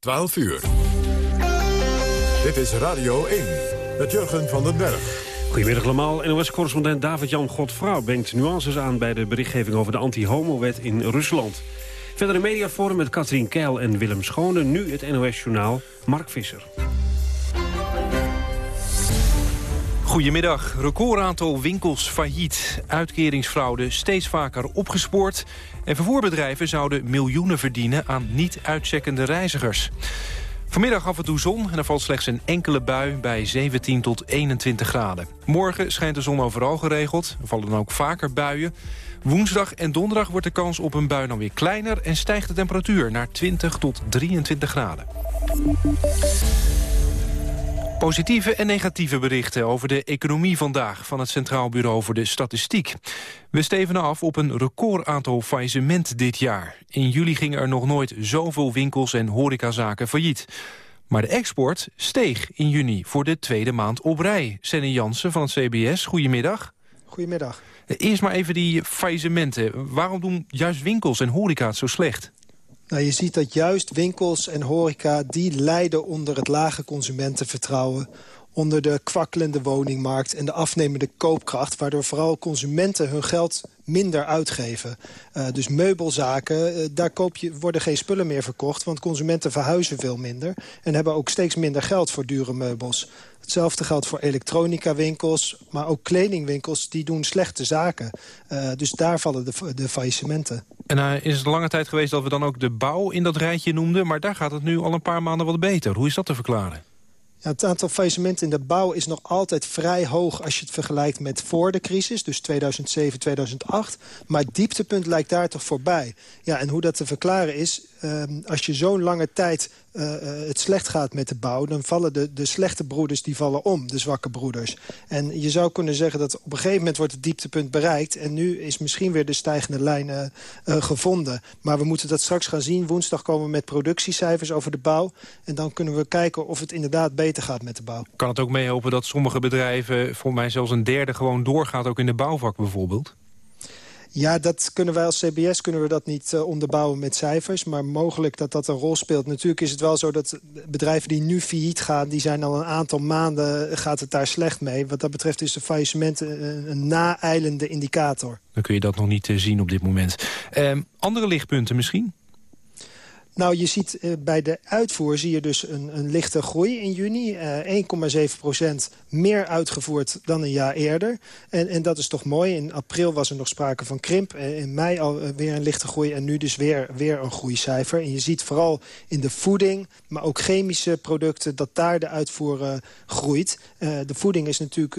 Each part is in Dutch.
12 uur. Dit is Radio 1 met Jurgen van den Berg. Goedemiddag allemaal. NOS-correspondent David-Jan Godfrouw brengt nuances aan... bij de berichtgeving over de anti-homo-wet in Rusland. Verder een mediaforum met Katrien Keil en Willem Schone. Nu het NOS-journaal Mark Visser. Goedemiddag. Recordaantal winkels failliet. Uitkeringsfraude steeds vaker opgespoord. En vervoerbedrijven zouden miljoenen verdienen aan niet uitcheckende reizigers. Vanmiddag af en toe zon en er valt slechts een enkele bui bij 17 tot 21 graden. Morgen schijnt de zon overal geregeld. Er vallen dan ook vaker buien. Woensdag en donderdag wordt de kans op een bui dan weer kleiner... en stijgt de temperatuur naar 20 tot 23 graden. Positieve en negatieve berichten over de economie vandaag... van het Centraal Bureau voor de Statistiek. We stevenen af op een record aantal faillissement dit jaar. In juli gingen er nog nooit zoveel winkels en horecazaken failliet. Maar de export steeg in juni voor de tweede maand op rij. Senne Jansen van het CBS, goedemiddag. Goedemiddag. Eerst maar even die faillissementen. Waarom doen juist winkels en horeca het zo slecht? Nou, je ziet dat juist winkels en horeca... die lijden onder het lage consumentenvertrouwen onder de kwakkelende woningmarkt en de afnemende koopkracht... waardoor vooral consumenten hun geld minder uitgeven. Uh, dus meubelzaken, uh, daar koop je, worden geen spullen meer verkocht... want consumenten verhuizen veel minder... en hebben ook steeds minder geld voor dure meubels. Hetzelfde geldt voor elektronica-winkels, maar ook kledingwinkels... die doen slechte zaken. Uh, dus daar vallen de, de faillissementen. En is het lange tijd geweest dat we dan ook de bouw in dat rijtje noemden... maar daar gaat het nu al een paar maanden wat beter. Hoe is dat te verklaren? Ja, het aantal faillissementen in de bouw is nog altijd vrij hoog... als je het vergelijkt met voor de crisis, dus 2007, 2008. Maar het dieptepunt lijkt daar toch voorbij. Ja, en hoe dat te verklaren is... Um, als je zo'n lange tijd uh, het slecht gaat met de bouw... dan vallen de, de slechte broeders die vallen om, de zwakke broeders. En je zou kunnen zeggen dat op een gegeven moment wordt het dieptepunt bereikt... en nu is misschien weer de stijgende lijn uh, gevonden. Maar we moeten dat straks gaan zien. Woensdag komen we met productiecijfers over de bouw. En dan kunnen we kijken of het inderdaad beter gaat met de bouw. Kan het ook meehelpen dat sommige bedrijven... volgens mij zelfs een derde gewoon doorgaat, ook in de bouwvak bijvoorbeeld? Ja, dat kunnen wij als CBS kunnen we dat niet uh, onderbouwen met cijfers. Maar mogelijk dat dat een rol speelt. Natuurlijk is het wel zo dat bedrijven die nu failliet gaan... die zijn al een aantal maanden, gaat het daar slecht mee. Wat dat betreft is de faillissement een, een naeilende indicator. Dan kun je dat nog niet zien op dit moment. Uh, andere lichtpunten misschien? Nou, je ziet uh, bij de uitvoer zie je dus een, een lichte groei in juni. Uh, 1,7 procent meer uitgevoerd dan een jaar eerder. En, en dat is toch mooi. In april was er nog sprake van krimp. In mei alweer een lichte groei. En nu dus weer, weer een groeicijfer. En je ziet vooral in de voeding, maar ook chemische producten... dat daar de uitvoer uh, groeit. Uh, de voeding is natuurlijk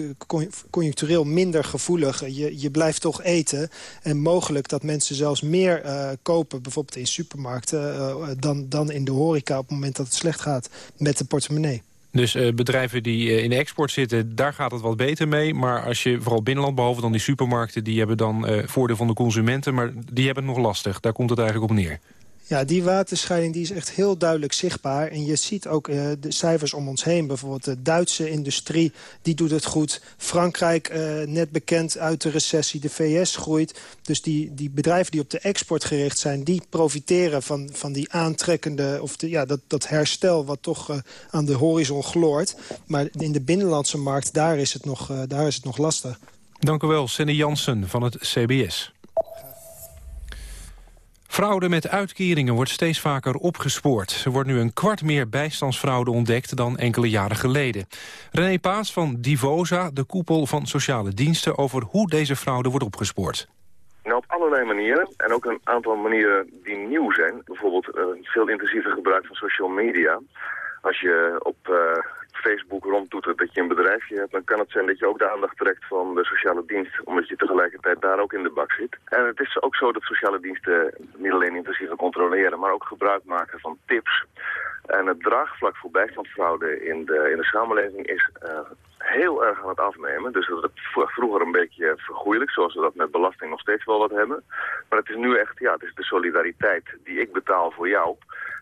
conjunctureel minder gevoelig. Je, je blijft toch eten. En mogelijk dat mensen zelfs meer uh, kopen, bijvoorbeeld in supermarkten dan, dan in de horeca op het moment dat het slecht gaat met de portemonnee. Dus uh, bedrijven die uh, in de export zitten, daar gaat het wat beter mee. Maar als je vooral binnenland, behalve dan die supermarkten... die hebben dan uh, voordeel van de consumenten, maar die hebben het nog lastig. Daar komt het eigenlijk op neer. Ja, die waterscheiding die is echt heel duidelijk zichtbaar. En je ziet ook uh, de cijfers om ons heen. Bijvoorbeeld de Duitse industrie, die doet het goed. Frankrijk, uh, net bekend uit de recessie. De VS groeit. Dus die, die bedrijven die op de export gericht zijn... die profiteren van, van die aantrekkende... of de, ja, dat, dat herstel wat toch uh, aan de horizon gloort. Maar in de binnenlandse markt, daar is het nog, daar is het nog lastig. Dank u wel, Senny Jansen van het CBS. Fraude met uitkeringen wordt steeds vaker opgespoord. Er wordt nu een kwart meer bijstandsfraude ontdekt dan enkele jaren geleden. René Paas van Divosa, de koepel van sociale diensten... over hoe deze fraude wordt opgespoord. Nou, op allerlei manieren. En ook een aantal manieren die nieuw zijn. Bijvoorbeeld uh, veel intensiever gebruik van social media. Als je op uh, Facebook rondtoetert dat je een bedrijfje hebt... dan kan het zijn dat je ook de aandacht trekt van de sociale dienst... omdat je tegelijkertijd daar ook in de bak zit. En het is ook zo dat sociale diensten niet alleen intensiever controleren... maar ook gebruik maken van tips. En het draagvlak voor bijstandsfraude in de, in de samenleving is uh, heel erg aan het afnemen. Dus dat het vroeger een beetje vergoeilijk, zoals we dat met belasting nog steeds wel wat hebben. Maar het is nu echt, ja, het is de solidariteit die ik betaal voor jou.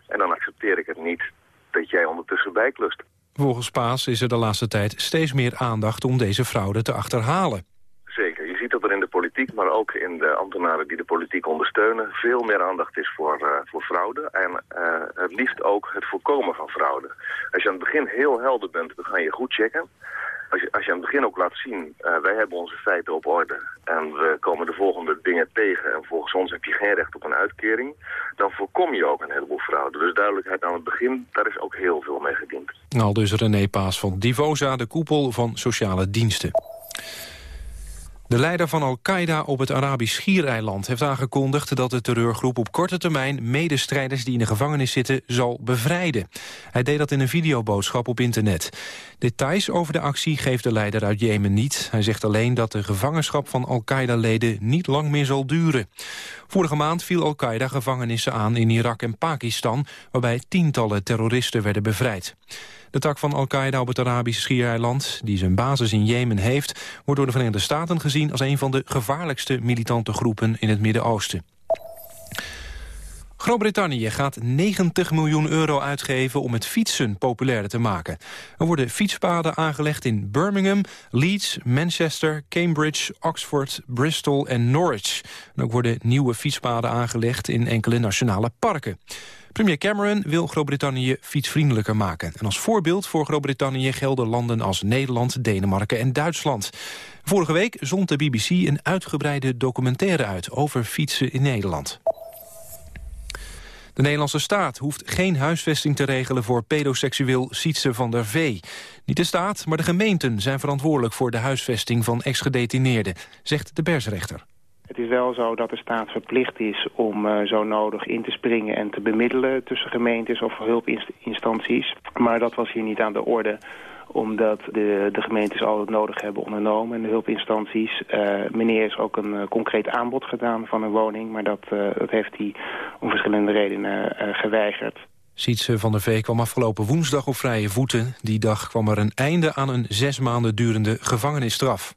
En dan accepteer ik het niet dat jij ondertussen bijklust. Volgens Paas is er de laatste tijd steeds meer aandacht om deze fraude te achterhalen. Zeker. Je ziet dat er in de politiek, maar ook in de ambtenaren die de politiek ondersteunen, veel meer aandacht is voor, voor fraude. En het liefst ook het voorkomen van fraude. Als je aan het begin heel helder bent, dan ga je goed checken als je, als je aan het begin ook laat zien, uh, wij hebben onze feiten op orde en we komen de volgende dingen tegen en volgens ons heb je geen recht op een uitkering, dan voorkom je ook een heleboel fraude. Dus duidelijkheid aan het begin, daar is ook heel veel mee gediend. Al dus René Paas van Divosa, de koepel van sociale diensten. De leider van Al-Qaeda op het Arabisch Schiereiland heeft aangekondigd dat de terreurgroep op korte termijn medestrijders die in de gevangenis zitten zal bevrijden. Hij deed dat in een videoboodschap op internet. Details over de actie geeft de leider uit Jemen niet. Hij zegt alleen dat de gevangenschap van Al-Qaeda-leden niet lang meer zal duren. Vorige maand viel Al-Qaeda gevangenissen aan in Irak en Pakistan, waarbij tientallen terroristen werden bevrijd. De tak van Al-Qaeda op het Arabische schiereiland, die zijn basis in Jemen heeft... wordt door de Verenigde Staten gezien als een van de gevaarlijkste militante groepen in het Midden-Oosten. Groot-Brittannië gaat 90 miljoen euro uitgeven om het fietsen populairder te maken. Er worden fietspaden aangelegd in Birmingham, Leeds, Manchester, Cambridge, Oxford, Bristol en Norwich. En ook worden nieuwe fietspaden aangelegd in enkele nationale parken. Premier Cameron wil Groot-Brittannië fietsvriendelijker maken. En als voorbeeld voor Groot-Brittannië gelden landen als Nederland, Denemarken en Duitsland. Vorige week zond de BBC een uitgebreide documentaire uit over fietsen in Nederland. De Nederlandse staat hoeft geen huisvesting te regelen voor pedoseksueel Sietse van der Vee. Niet de staat, maar de gemeenten zijn verantwoordelijk voor de huisvesting van ex-gedetineerden, zegt de persrechter. Het is wel zo dat de staat verplicht is om uh, zo nodig in te springen en te bemiddelen tussen gemeentes of hulpinstanties. Maar dat was hier niet aan de orde omdat de, de gemeentes al het nodig hebben ondernomen en de hulpinstanties. Uh, meneer is ook een uh, concreet aanbod gedaan van een woning, maar dat, uh, dat heeft hij om verschillende redenen geweigerd. Sietse van der Vee kwam afgelopen woensdag op vrije voeten. Die dag kwam er een einde aan een zes maanden durende gevangenisstraf.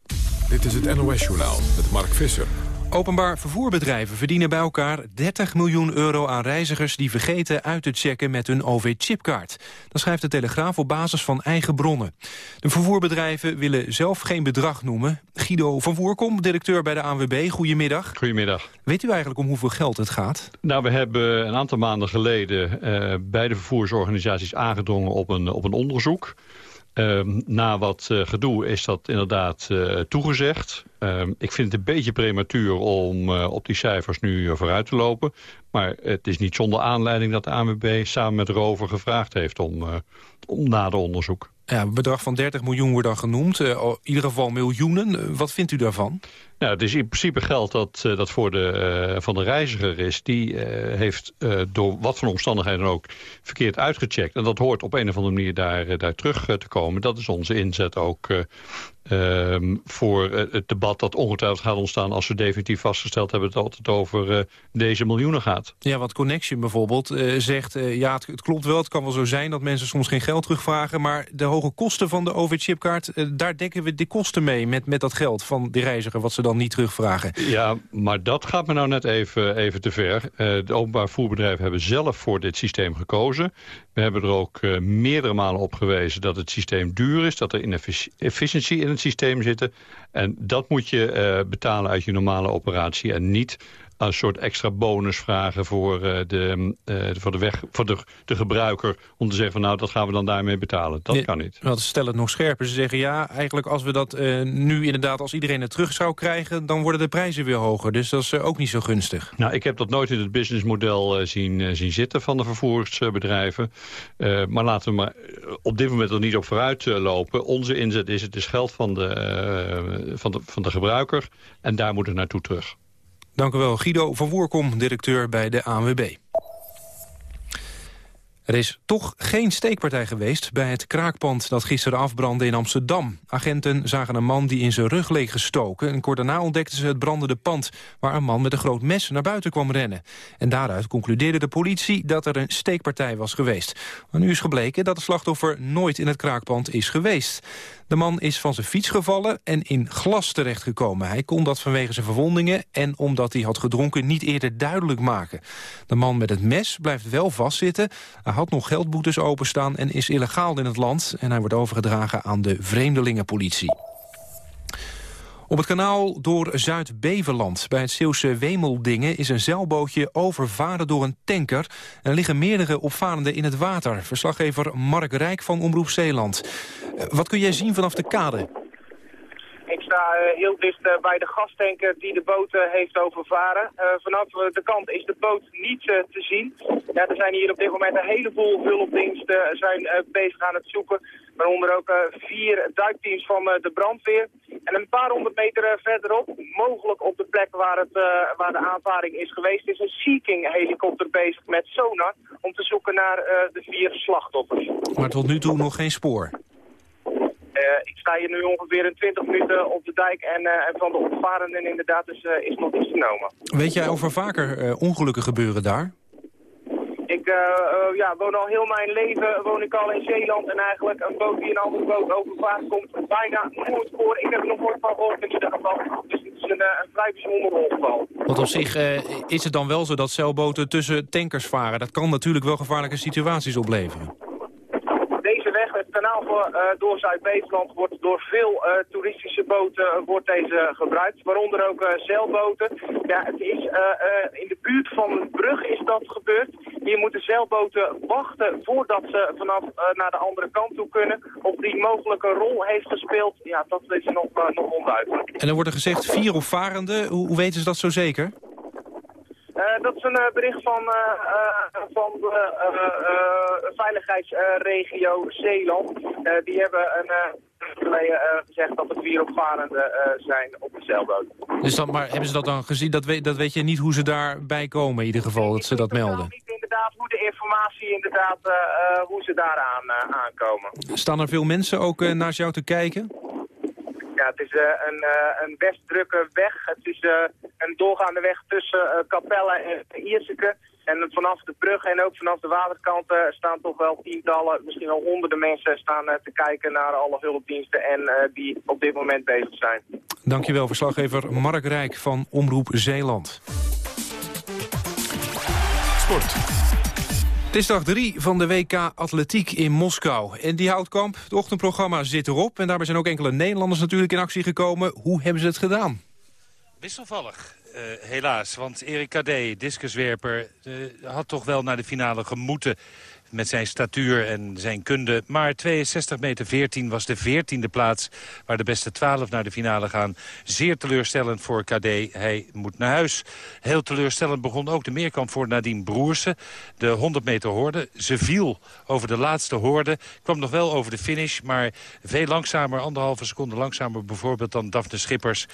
Dit is het NOS-journaal met Mark Visser. Openbaar vervoerbedrijven verdienen bij elkaar 30 miljoen euro aan reizigers die vergeten uit te checken met hun OV-chipkaart. Dat schrijft de Telegraaf op basis van eigen bronnen. De vervoerbedrijven willen zelf geen bedrag noemen. Guido van Voerkom, directeur bij de ANWB, goedemiddag. Goedemiddag. Weet u eigenlijk om hoeveel geld het gaat? Nou, we hebben een aantal maanden geleden uh, bij de vervoersorganisaties aangedrongen op een, op een onderzoek. Uh, na wat uh, gedoe is dat inderdaad uh, toegezegd. Ehm, ik vind het een beetje prematuur om op die cijfers nu vooruit te lopen. Maar het is niet zonder aanleiding dat de ANWB samen met Rover gevraagd heeft om, om nader onderzoek. Ja, een bedrag van 30 miljoen wordt dan genoemd. in ieder geval miljoenen. wat vindt u daarvan? Nou, het is in principe geld dat, dat voor de, van de reiziger is. Die heeft door wat voor omstandigheden ook verkeerd uitgecheckt. En dat hoort op een of andere manier daar, daar terug te komen. Dat is onze inzet ook uh, voor het debat dat ongetwijfeld gaat ontstaan... als we definitief vastgesteld hebben dat het over deze miljoenen gaat. Ja, want Connection bijvoorbeeld zegt... ja, het, klopt wel, het kan wel zo zijn dat mensen soms geen geld terugvragen... maar de hoge kosten van de OV-chipkaart... daar dekken we de kosten mee met, met dat geld van de reiziger... wat ze dan niet terugvragen. Ja, maar dat gaat me nou net even, even te ver. de openbaar voerbedrijven hebben zelf voor dit systeem gekozen. We hebben er ook meerdere malen op gewezen dat het systeem duur is... dat er inefficiëntie in het systeem zitten. En dat moet je uh, betalen uit je normale operatie en niet een soort extra bonus vragen voor, uh, de, uh, voor, de, weg, voor de, de gebruiker... om te zeggen van nou, dat gaan we dan daarmee betalen. Dat nee, kan niet. Want stel het nog scherper. Ze zeggen ja, eigenlijk als we dat uh, nu inderdaad... als iedereen het terug zou krijgen, dan worden de prijzen weer hoger. Dus dat is ook niet zo gunstig. Nou, ik heb dat nooit in het businessmodel zien, zien zitten van de vervoersbedrijven. maar laten we maar op dit moment er niet op vooruit lopen. Onze inzet is, het is geld van de, van, de, van de gebruiker. En daar moet het naartoe terug. Dank u wel, Guido van Woerkom, directeur bij de ANWB. Er is toch geen steekpartij geweest bij het kraakpand dat gisteren afbrandde in Amsterdam. Agenten zagen een man die in zijn rug leeg gestoken... en kort daarna ontdekten ze het brandende pand... waar een man met een groot mes naar buiten kwam rennen. En daaruit concludeerde de politie dat er een steekpartij was geweest. Maar nu is gebleken dat het slachtoffer nooit in het kraakpand is geweest. De man is van zijn fiets gevallen en in glas terechtgekomen. Hij kon dat vanwege zijn verwondingen en omdat hij had gedronken niet eerder duidelijk maken. De man met het mes blijft wel vastzitten. Hij had nog geldboetes openstaan en is illegaal in het land. En hij wordt overgedragen aan de vreemdelingenpolitie. Op het kanaal door Zuid-Beveland bij het Zeeuwse Wemeldingen... is een zeilbootje overvaren door een tanker. En liggen meerdere opvarenden in het water. Verslaggever Mark Rijk van Omroep Zeeland. Eh, wat kun jij zien vanaf de kade? Sta eh, heel dicht eh, bij de gastanker die de boot heeft overvaren. vanaf de kant is de boot niet te zien. Ja, er zijn hier op dit moment een heleboel hulpdiensten zijn bezig aan het zoeken. Waaronder ook vier duikteams van de brandweer. En een paar honderd meter verderop, mogelijk op de plek waar, het, waar de aanvaring is geweest, is een Seeking helikopter bezig met sonar om te zoeken naar de vier slachtoffers. Maar tot nu toe nog geen spoor? Eh, ik sta hier nu ongeveer in 20 minuten op de dijk en, uh, en van de opvarenden inderdaad dus, uh, is nog iets genomen. Weet jij of er vaker ongelukken gebeuren daar? Ik ja, woon al heel mijn leven woon ik al in Zeeland en eigenlijk een boot die een andere boot overvaart komt bijna nooit voor. Ik heb er nog nooit van gehoord in ieder geval. Dus het is een, een vrij bijzonder ongeval. Want op zich is het dan wel zo dat zeilboten tussen tankers varen. Dat kan natuurlijk wel gevaarlijke situaties opleveren kanaal voor, uh, door Zuid-Beveland wordt door veel uh, toeristische boten uh, wordt deze gebruikt. Waaronder ook zeilboten. Ja, het is in de buurt van de brug is dat gebeurd. Hier moeten zeilboten wachten voordat ze vanaf naar de andere kant toe kunnen. Of die mogelijke rol heeft gespeeld, ja, dat is nog, nog onduidelijk. En er wordt gezegd vier opvarenden. Hoe, hoe weten ze dat zo zeker? Uh, dat is een uh, bericht van, uh, van de veiligheidsregio Zeeland. die hebben een geleden gezegd dat er vier opvarenden zijn op de zeilboot. Dus dan, maar hebben ze dat dan gezien? Dat weet, dat weet je niet hoe ze daarbij komen in ieder geval, dat ze dat melden? niet inderdaad hoe de informatie inderdaad, hoe ze daaraan aankomen. Staan er veel mensen ook naast jou te kijken? Is uh, een, uh, een best drukke weg. Het is uh, een doorgaande weg tussen Capelle en Ierseke. En vanaf de brug en ook vanaf de waterkant staan toch wel tientallen, misschien wel honderden mensen staan te kijken naar alle hulpdiensten en die op dit moment bezig zijn. Dankjewel, verslaggever Mark Rijk van Omroep Zeeland. Sport. Het is dag 3 van de WK Atletiek in Moskou. En die houtkamp, het ochtendprogramma zit erop. En daarbij zijn ook enkele Nederlanders natuurlijk in actie gekomen. Hoe hebben ze het gedaan? Wisselvallig, uh, helaas. Want Erik Kadé, discuswerper, uh, had toch wel naar de finale gemoeten met zijn statuur en zijn kunde. Maar 62 meter 14 was de 14e plaats waar de beste 12 naar de finale gaan. Zeer teleurstellend voor KD. Hij moet naar huis. Heel teleurstellend begon ook de meerkamp voor Nadine Broersen. De 100 meter hoorde. Ze viel over de laatste hoorde. Kwam nog wel over de finish, maar veel langzamer. Anderhalve seconde langzamer bijvoorbeeld dan Daphne Schippers.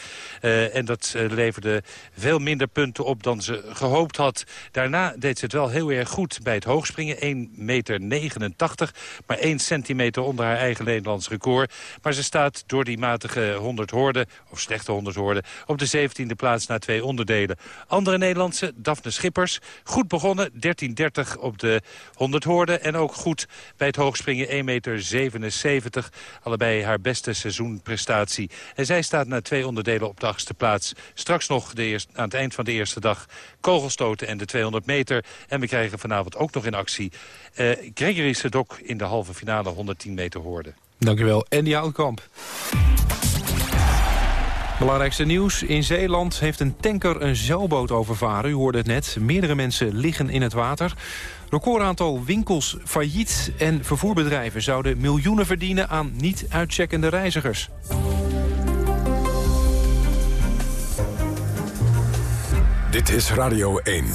Uh, en dat uh, leverde veel minder punten op dan ze gehoopt had. Daarna deed ze het wel heel erg goed bij het hoogspringen. 1 meter 89. Maar 1 centimeter onder haar eigen Nederlands record. Maar ze staat door die matige 100 hoorden, of slechte 100 hoorden... op de 17e plaats na twee onderdelen. Andere Nederlandse, Daphne Schippers, goed begonnen. 13.30 op de 100 hoorden. En ook goed bij het hoogspringen 1 meter 77. Allebei haar beste seizoenprestatie. En zij staat na twee onderdelen op de achtste plaats. Straks nog de aan het eind van de eerste dag kogelstoten en de 200 meter. En we krijgen vanavond ook nog in actie uh, Gregory Sedok in de halve finale 110 meter hoorde. Dankjewel. En die Houtkamp. Belangrijkste nieuws. In Zeeland heeft een tanker een zeilboot overvaren. U hoorde het net. Meerdere mensen liggen in het water. Recordaantal winkels failliet en vervoerbedrijven zouden miljoenen verdienen aan niet uitcheckende reizigers. Dit is Radio 1.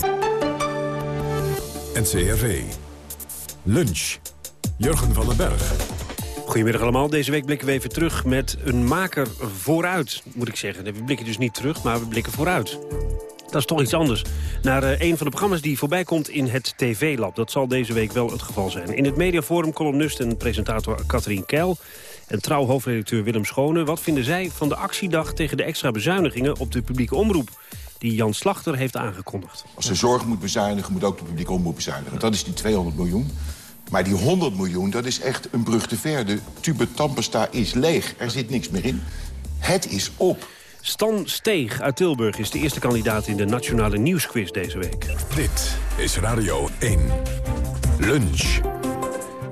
NCRV. Lunch. Jurgen van den Berg. Goedemiddag allemaal. Deze week blikken we even terug met een maker vooruit, moet ik zeggen. We blikken dus niet terug, maar we blikken vooruit. Dat is toch iets anders. Naar uh, een van de programma's die voorbij komt in het TV-lab. Dat zal deze week wel het geval zijn. In het mediaforum columnist en presentator Katrien Keil... en trouw hoofdredacteur Willem Schone. Wat vinden zij van de actiedag tegen de extra bezuinigingen op de publieke omroep? Die Jan Slachter heeft aangekondigd. Als de zorg moet bezuinigen, moet ook de publieke omroep bezuinigen. Dat is die 200 miljoen. Maar die 100 miljoen, dat is echt een brug te ver. De tube Tampesta is leeg. Er zit niks meer in. Het is op. Stan Steeg uit Tilburg is de eerste kandidaat in de Nationale Nieuwsquiz deze week. Dit is Radio 1. Lunch.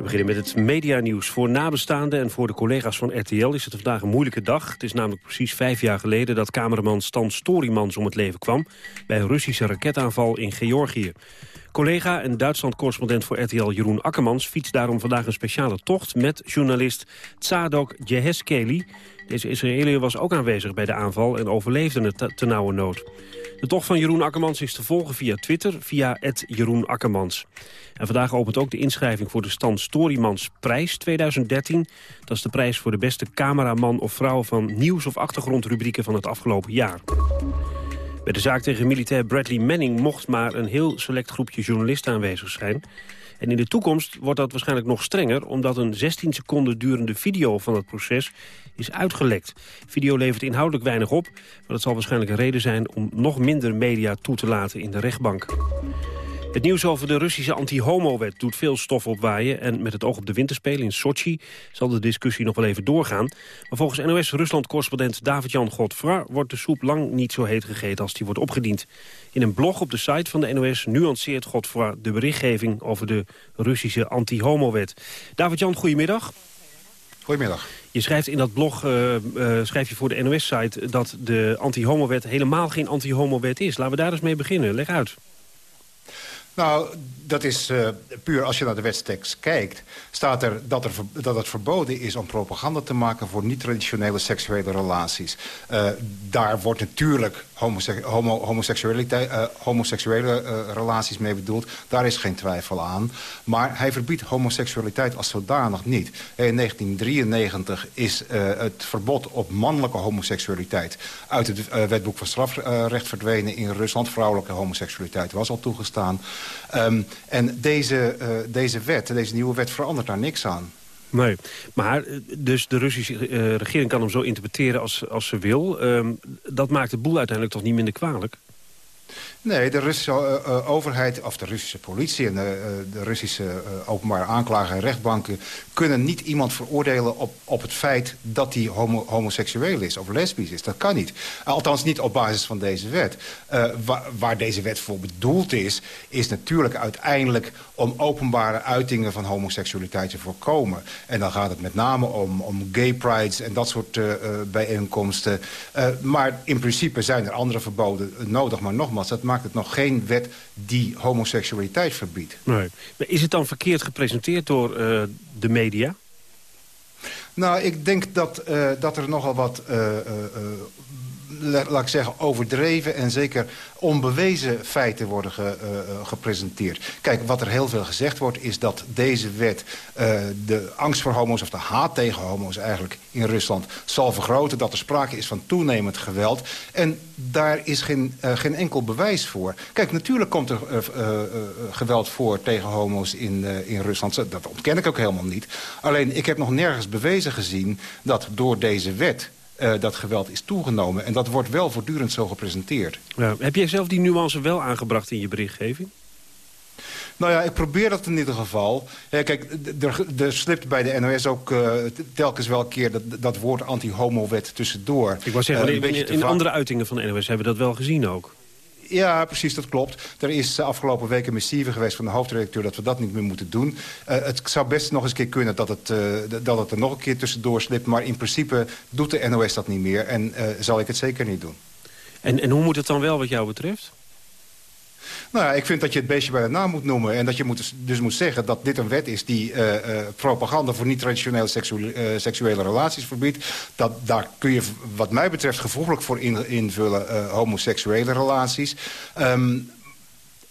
We beginnen met het medianieuws. Voor nabestaanden en voor de collega's van RTL is het vandaag een moeilijke dag. Het is namelijk precies vijf jaar geleden dat cameraman Stan Storymans om het leven kwam... bij een Russische raketaanval in Georgië. Collega en Duitsland-correspondent voor RTL Jeroen Akkermans... fietst daarom vandaag een speciale tocht met journalist Tsadok Jeheskeli. Deze Israëliër was ook aanwezig bij de aanval en overleefde het te nauwe nood. De tocht van Jeroen Akkermans is te volgen via Twitter, via Jeroen Akkermans. En vandaag opent ook de inschrijving voor de Stan Storymans Prijs 2013. Dat is de prijs voor de beste cameraman of vrouw van nieuws- of achtergrondrubrieken van het afgelopen jaar. De zaak tegen militair Bradley Manning mocht maar een heel select groepje journalisten aanwezig zijn. En in de toekomst wordt dat waarschijnlijk nog strenger... omdat een 16 seconden durende video van het proces is uitgelekt. Video levert inhoudelijk weinig op, maar dat zal waarschijnlijk een reden zijn... om nog minder media toe te laten in de rechtbank. Het nieuws over de Russische anti-homo-wet doet veel stof opwaaien... en met het oog op de winterspelen in Sochi zal de discussie nog wel even doorgaan. Maar volgens NOS-Rusland-correspondent David-Jan Godfra... wordt de soep lang niet zo heet gegeten als die wordt opgediend. In een blog op de site van de NOS nuanceert Godfra de berichtgeving... over de Russische anti-homo-wet. David-Jan, goedemiddag. Goedemiddag. Je schrijft in dat blog, uh, uh, schrijf je voor de NOS-site... dat de anti-homo-wet helemaal geen anti-homo-wet is. Laten we daar eens mee beginnen. Leg uit. Nou, dat is uh, puur als je naar de wetstekst kijkt... staat er dat, er dat het verboden is om propaganda te maken... voor niet-traditionele seksuele relaties. Uh, daar wordt natuurlijk homose homo homoseksualiteit, uh, homoseksuele relaties mee bedoeld. Daar is geen twijfel aan. Maar hij verbiedt homoseksualiteit als zodanig niet. In 1993 is het verbod op mannelijke homoseksualiteit... uit het wetboek van strafrecht verdwenen in Rusland. Vrouwelijke homoseksualiteit was al toegestaan... Um, en deze, deze wet, deze nieuwe wet, verandert daar niks aan. Nee, maar eh, dus de Russische uh, regering kan hem zo interpreteren als, als ze wil. Um, dat maakt de boel uiteindelijk toch niet minder kwalijk? Nee, de Russische uh, overheid, of de Russische politie... en de, uh, de Russische openbare aanklager en rechtbanken... kunnen niet iemand veroordelen op, op het feit dat hij homo homoseksueel is of lesbisch is. Dat kan niet. Althans niet op basis van deze wet. Waar, waar, deze wet voor bedoeld is... is natuurlijk uiteindelijk om openbare uitingen van homoseksualiteit te voorkomen. En dan gaat het met name om, om gay prides en dat soort bijeenkomsten. maar in principe zijn er andere verboden nodig. Maar nogmaals, dat maakt het nog geen wet die homoseksualiteit verbiedt. Nee. Is het dan verkeerd gepresenteerd door uh, de media? Nou, ik denk dat, uh, dat er nogal wat... Laat ik zeggen, overdreven en zeker onbewezen feiten worden ge, uh, gepresenteerd. Kijk, wat er heel veel gezegd wordt is dat deze wet uh, de angst voor homo's... of de haat tegen homo's eigenlijk in Rusland zal vergroten. Dat er sprake is van toenemend geweld. En daar is geen, geen enkel bewijs voor. Kijk, natuurlijk komt er geweld voor tegen homo's in, in Rusland. Dat ontken ik ook helemaal niet. Alleen, ik heb nog nergens bewezen gezien dat door deze wet uh, dat geweld is toegenomen. En dat wordt wel voortdurend zo gepresenteerd. Ja. Heb jij zelf die nuance wel aangebracht in je berichtgeving? Nou ja, ik probeer dat in ieder geval. Ja, kijk, er slipt bij de NOS ook uh, telkens wel een keer dat, dat woord anti-homo-wet tussendoor. Ik was zeggen, uh, in, in andere uitingen van de NOS hebben we dat wel gezien ook. Ja, precies, dat klopt. Er is de afgelopen week een missieve geweest van de hoofdredacteur... dat we dat niet meer moeten doen. Uh, het zou best nog eens een keer kunnen dat het, uh, dat het er nog een keer tussendoor slipt. Maar in principe doet de NOS dat niet meer. En zal ik het zeker niet doen. En, en hoe moet het dan wel wat jou betreft? Nou ja, ik vind dat je het beestje bij de naam moet noemen. En dat je moet, dus moet zeggen dat dit een wet is die uh, propaganda voor niet-traditionele seksuele, uh, seksuele relaties verbiedt. Dat, daar kun je wat mij betreft gevoeglijk voor in, invullen homoseksuele relaties. Um,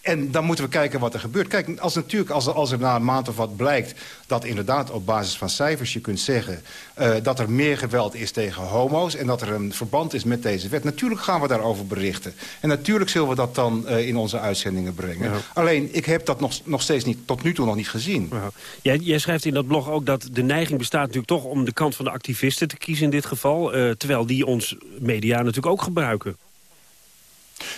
en dan moeten we kijken wat er gebeurt. Kijk, als, natuurlijk, als, als er na een maand of wat blijkt... dat inderdaad op basis van cijfers je kunt zeggen... Uh, dat er meer geweld is tegen homo's... en dat er een verband is met deze wet. Natuurlijk gaan we daarover berichten. En natuurlijk zullen we dat dan uh, in onze uitzendingen brengen. Ja. Alleen, ik heb dat nog, nog steeds niet, tot nu toe nog niet gezien. Ja. Jij, jij, schrijft in dat blog ook dat de neiging bestaat natuurlijk toch... om de kant van de activisten te kiezen in dit geval. Uh, terwijl die ons media natuurlijk ook gebruiken.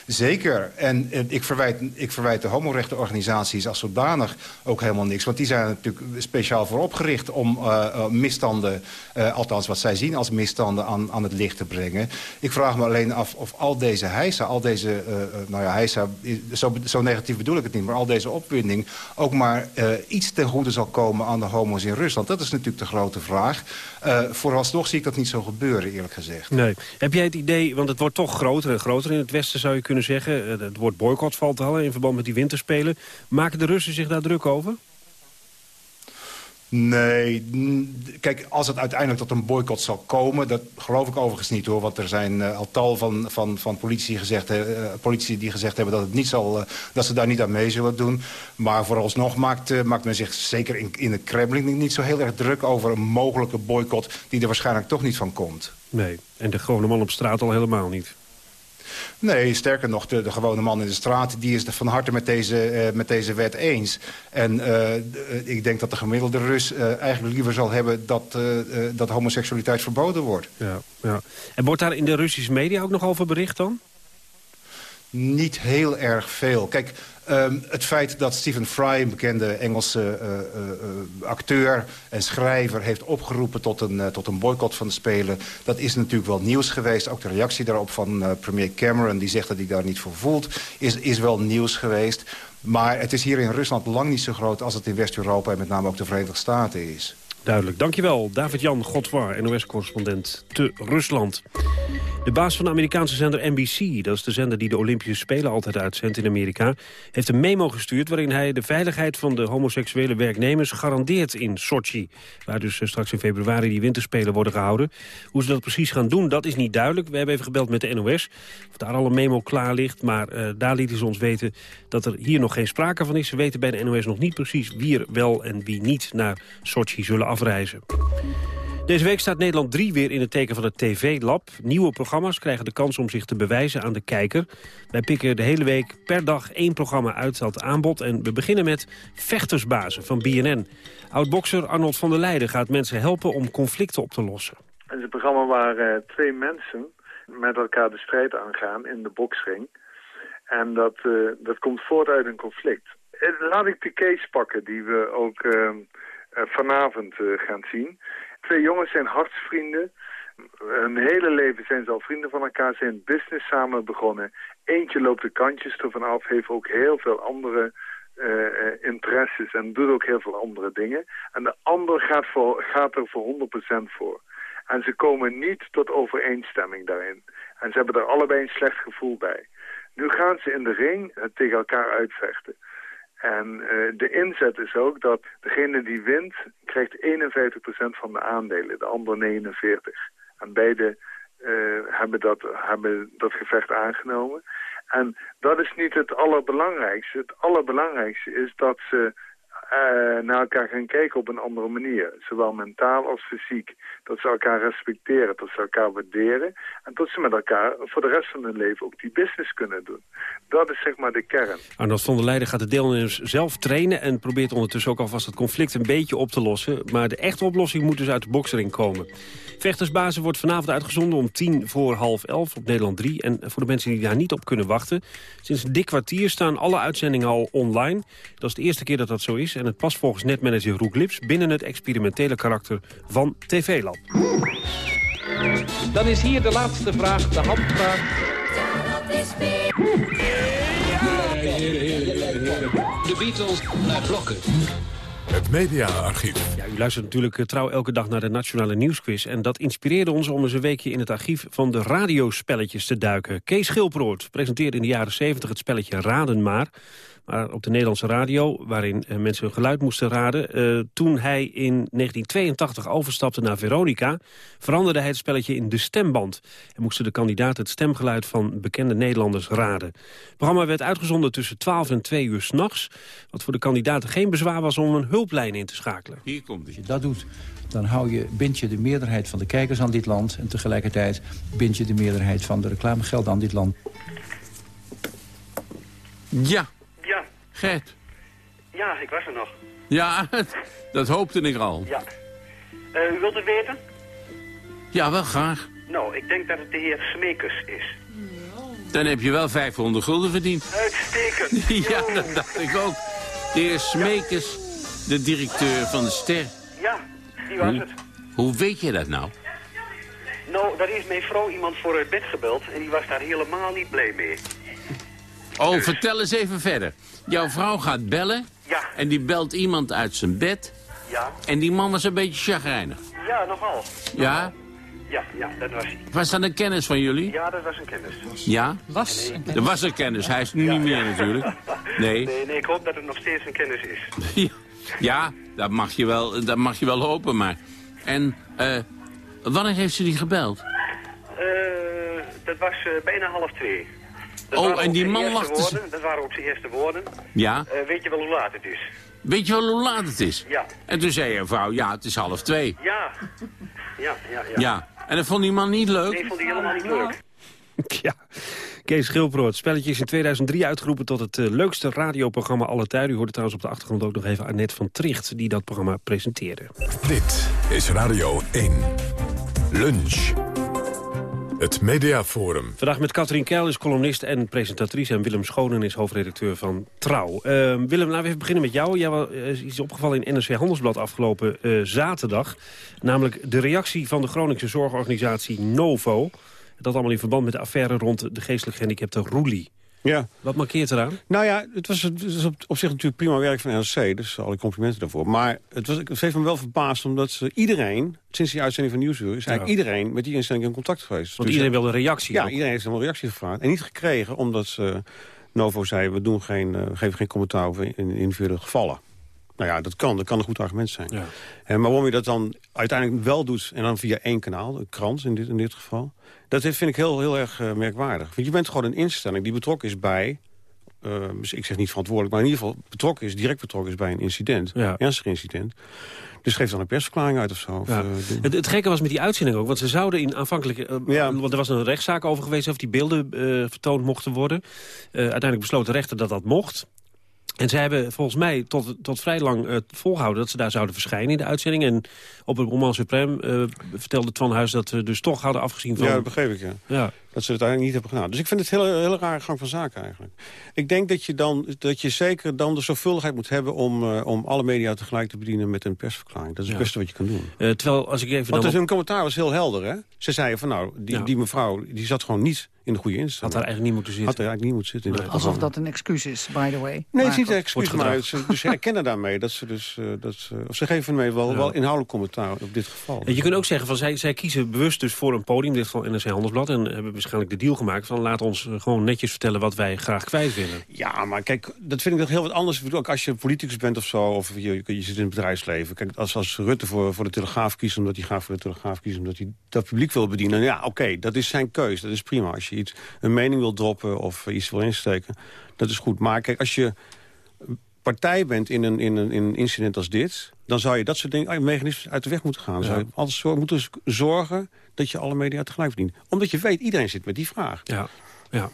Zeker. En, ik, verwijt, ik de homorechterorganisaties als zodanig ook helemaal niks. Want die zijn natuurlijk speciaal voor opgericht om uh, misstanden... Uh, althans wat zij zien als misstanden aan, aan het licht te brengen. Ik vraag me alleen af of al deze heisa, al deze... Nou ja, heisa, zo, zo, negatief bedoel ik het niet... maar al deze opwinding ook maar iets ten goede zal komen aan de homo's in Rusland. Dat is natuurlijk de grote vraag. vooralsnog zie ik dat niet zo gebeuren, eerlijk gezegd. Nee. Heb jij het idee, want het wordt toch groter en groter in het Westen... zou je kunnen zeggen, het woord boycott valt al in verband met die winterspelen. Maken de Russen zich daar druk over? Nee, kijk, als het uiteindelijk tot een boycott zal komen... dat geloof ik overigens niet hoor. Want er zijn uh, al tal van, van, van politici, gezegd, uh, politici die gezegd hebben... Dat, het niet zal, uh, dat ze daar niet aan mee zullen doen. Maar vooralsnog maakt, maakt men zich zeker in, in de Kremlin... niet zo heel erg druk over een mogelijke boycott... die er waarschijnlijk toch niet van komt. Nee, en de gewone man op straat al helemaal niet. Nee, sterker nog, de, de, gewone man in de straat... die is van harte met deze, uh, met deze wet eens. En uh, ik denk dat de gemiddelde Rus eigenlijk liever zal hebben... dat, dat homoseksualiteit verboden wordt. Ja, ja. En wordt daar in de Russische media ook nog over bericht dan? Niet heel erg veel. Kijk, Um, het feit dat Stephen Fry, een bekende Engelse uh, uh, acteur en schrijver... heeft opgeroepen tot een, tot een boycott van de Spelen... dat is natuurlijk wel nieuws geweest. Ook de reactie daarop van premier Cameron, die zegt dat hij daar niet voor voelt... is, is wel nieuws geweest. Maar het is hier in Rusland lang niet zo groot als het in West-Europa... en met name ook de Verenigde Staten is. Duidelijk. Dankjewel, David-Jan Godwaar, NOS-correspondent te Rusland. De baas van de Amerikaanse zender NBC, dat is de zender die de Olympische Spelen altijd uitzendt in Amerika, heeft een memo gestuurd waarin hij de veiligheid van de homoseksuele werknemers garandeert in Sochi. Waar dus eh, straks in februari die winterspelen worden gehouden. Hoe ze dat precies gaan doen, dat is niet duidelijk. We hebben even gebeld met de NOS, of daar al een memo klaar ligt, maar uh, daar lieten ze ons weten dat er hier nog geen sprake van is. Ze weten bij de NOS nog niet precies wie er wel en wie niet naar Sochi zullen afreizen. Deze week staat Nederland 3 weer in het teken van het TV-lab. Nieuwe programma's krijgen de kans om zich te bewijzen aan de kijker. Wij pikken de hele week per dag één programma uit dat aanbod. En we beginnen met Vechtersbazen van BNN. Oud-bokser Arnold van der Leijden gaat mensen helpen om conflicten op te lossen. Het is een programma waar uh, twee mensen met elkaar de strijd aangaan in de boksring. En dat, uh, dat komt voort uit een conflict. Eh, laat ik de case pakken die we ook ehm, vanavond gaan zien. Twee jongens zijn hartsvrienden. Hun hele leven zijn ze al vrienden van elkaar, zijn business samen begonnen. Eentje loopt de kantjes ervan af, heeft ook heel veel andere uh, interesses en doet ook heel veel andere dingen. En de ander gaat, voor, gaat er voor 100% voor. En ze komen niet tot overeenstemming daarin. En ze hebben er allebei een slecht gevoel bij. Nu gaan ze in de ring tegen elkaar uitvechten. En uh, de inzet is ook dat degene die wint, krijgt 51% van de aandelen, de ander 49%. En beide uh, hebben, dat, hebben dat gevecht aangenomen. En dat is niet het allerbelangrijkste. Het allerbelangrijkste is dat ze naar elkaar gaan kijken op een andere manier. Zowel mentaal als fysiek. Dat ze elkaar respecteren, dat ze elkaar waarderen. En dat ze met elkaar voor de rest van hun leven ook die business kunnen doen. Dat is zeg maar de kern. Arnold van der Leijden gaat de deelnemers zelf trainen... en probeert ondertussen ook alvast het conflict een beetje op te lossen. Maar de echte oplossing moet dus uit de boksering komen. Vechtersbazen wordt vanavond uitgezonden om tien voor half elf op Nederland 3. En voor de mensen die daar niet op kunnen wachten... sinds een dik kwartier staan alle uitzendingen al online. Dat is de eerste keer dat dat zo is. En het past volgens netmanager Roek Lips... binnen het experimentele karakter van TV-Lab. Dan is hier de laatste vraag, de handvraag. De Beatles naar blokken. Het mediaarchief. Ja, u luistert natuurlijk eh, trouw elke dag naar de Nationale Nieuwsquiz. En dat inspireerde ons om eens een weekje in het archief van de radiospelletjes te duiken. Kees Schilproort presenteerde in de jaren 70 het spelletje Raden Maar. Maar op de Nederlandse radio, waarin eh, mensen hun geluid moesten raden. Uh, toen hij in 1982 overstapte naar Veronica... veranderde hij het spelletje in de stemband. En moesten de kandidaten het stemgeluid van bekende Nederlanders raden. Het programma werd uitgezonden tussen 12 en 2 uur s'nachts... wat voor de kandidaten geen bezwaar was om een hulplijn in te schakelen. Hier komt Als je dat doet, dan hou je, bind je de meerderheid van de kijkers aan dit land... en tegelijkertijd bind je de meerderheid van de reclamegeld aan dit land. Ja, Gert. Ja, ik was er nog. Ja, dat hoopte ik al. Ja. Uh, u wilt het weten? Ja, wel graag. Nou, ik denk dat het de heer Smekers is. Dan heb je wel 500 gulden verdiend. Uitstekend. ja, dat dacht ik ook. De heer Smekers, de directeur van de Ster. Ja, die was het. Hoe weet je dat nou? Nou, daar is mijn vrouw iemand voor het bed gebeld en die was daar helemaal niet blij mee. Oh, vertel eens even verder. Jouw vrouw gaat bellen. Ja. En die belt iemand uit zijn bed. Ja. En die man was een beetje chagrijnig. Ja, nogal. Ja? Ja, ja, dat was hij. Was dat een kennis van jullie? Ja, dat was een kennis. Ja? Was. Er was een kennis. Hij is nu niet meer natuurlijk. Nee. Nee, nee, ik hoop dat het nog steeds een kennis is. Ja, dat mag je wel, dat mag je wel hopen, maar... En, eh, wanneer heeft ze die gebeld? Eh, dat was eh, bijna half twee. Dat Oh, waren en ook die zijn man eerste lachte woorden. Dat waren ook zijn eerste woorden. Ja? Eh, weet je wel hoe laat het is? Weet je wel hoe laat het is? Ja. En toen zei je vrouw, ja, het is half twee. Ja. Ja, ja, ja. Ja. En dat vond die man niet leuk? Nee, vond hij helemaal niet leuk. Ja, Kees Schilbrood. Het spelletje is in 2003 uitgeroepen tot het eh, leukste radioprogramma aller tijden. U hoorde trouwens op de achtergrond ook nog even Annette van Tricht... die dat programma presenteerde. Dit is Radio 1. Lunch. Het Mediaforum. Vandaag met Katrien Keil is columnist en presentatrice... en Willem Schonen is hoofdredacteur van Trouw. Eh, Willem, laten we even beginnen met jou. Jij is iets opgevallen in NRC Handelsblad afgelopen eh, zaterdag. Namelijk de reactie van de Groningse zorgorganisatie Novo. Dat allemaal in verband met de affaire rond de geestelijk gehandicapte Roelie. Ja. Wat markeert eraan? Nou ja, het was, het op, op zich natuurlijk prima werk van NRC. Dus alle complimenten daarvoor. Maar het, was, het heeft me wel verbaasd omdat ze iedereen... sinds die uitzending van Nieuwsuur is eigenlijk iedereen met die instelling in contact geweest. Want Dus, iedereen wilde een reactie Ja, ook. iedereen heeft een reactie gevraagd. En niet gekregen omdat ze, Novo zei... we doen geen, eh, geven geen commentaar over in, in individuele gevallen. Nou ja, dat kan. Dat kan een goed argument zijn. Ja. Eh, maar waarom je dat dan uiteindelijk wel doet... en dan via één kanaal, een krant in dit, in dit geval... dat vind ik heel, heel erg eh, merkwaardig. Want je bent gewoon een instelling die betrokken is bij... dus ik zeg niet verantwoordelijk, maar in ieder geval betrokken is, direct betrokken is bij een incident. Ja. Ernstig incident. Dus geef dan een persverklaring uit of zo. Of, Ja. eh, Het, het gekke was met die uitzending ook, want ze zouden in aanvankelijk... eh, Want er was een rechtszaak over geweest of die beelden vertoond mochten worden. Uiteindelijk besloot de rechter dat dat mocht. En zij hebben volgens mij tot, tot vrij lang eh, volgehouden dat ze daar zouden verschijnen in de uitzending. En op het Roman Supreme eh, vertelde Twan Huis dat ze dus toch hadden afgezien van... Ja, dat begreep ik, ja. Ja. Dat ze het uiteindelijk niet hebben gedaan. Dus ik vind het een hele, hele rare gang van zaken eigenlijk. Ik denk dat je, dan, dat je zeker dan de zorgvuldigheid moet hebben... om, eh, om alle media tegelijk te bedienen met een persverklaring. Dat is Ja. het beste wat je kan doen. Terwijl, als ik even... Want dan dus hun commentaar was heel helder, hè? Ze zeiden van nou, die, Ja. die mevrouw die zat gewoon niet in de goede instelling. Had daar eigenlijk niet moeten zitten. Had er eigenlijk niet moeten zitten. Alsof dat een excuus is, by the way. Nee, Maar het is niet een excuus, maar ze, dus ze erkennen daarmee dat ze dus... eh, dat ze, of ze geven mee wel, Ja. wel inhoudelijk commentaar op dit geval. En je kunt ook zeggen, van zij, zij kiezen bewust dus voor een podium, in dit geval NRC Handelsblad, en hebben waarschijnlijk de deal gemaakt van laat ons eh, gewoon netjes vertellen wat wij graag kwijt willen. Ja, maar kijk, dat vind ik nog heel wat anders. Ik bedoel, Ook als je politicus bent of zo, of je, je zit in het bedrijfsleven. Kijk, als, als Rutte voor, voor de Telegraaf kiest, omdat hij graag voor de Telegraaf kiest... omdat hij dat publiek wil bedienen, ja, oké, dat is zijn keus. Dat is prima. Als je iets, een mening wil droppen of iets wil insteken, dat is goed. Maar kijk, als je partij bent in een, in een, in een incident als dit... dan zou je dat soort dingen, ah, mechanismen uit de weg moeten gaan. Dan zou je altijd zo, moeten zorgen dat je alle media tegelijk verdient. Omdat je weet, iedereen zit met die vraag. Ja, ja.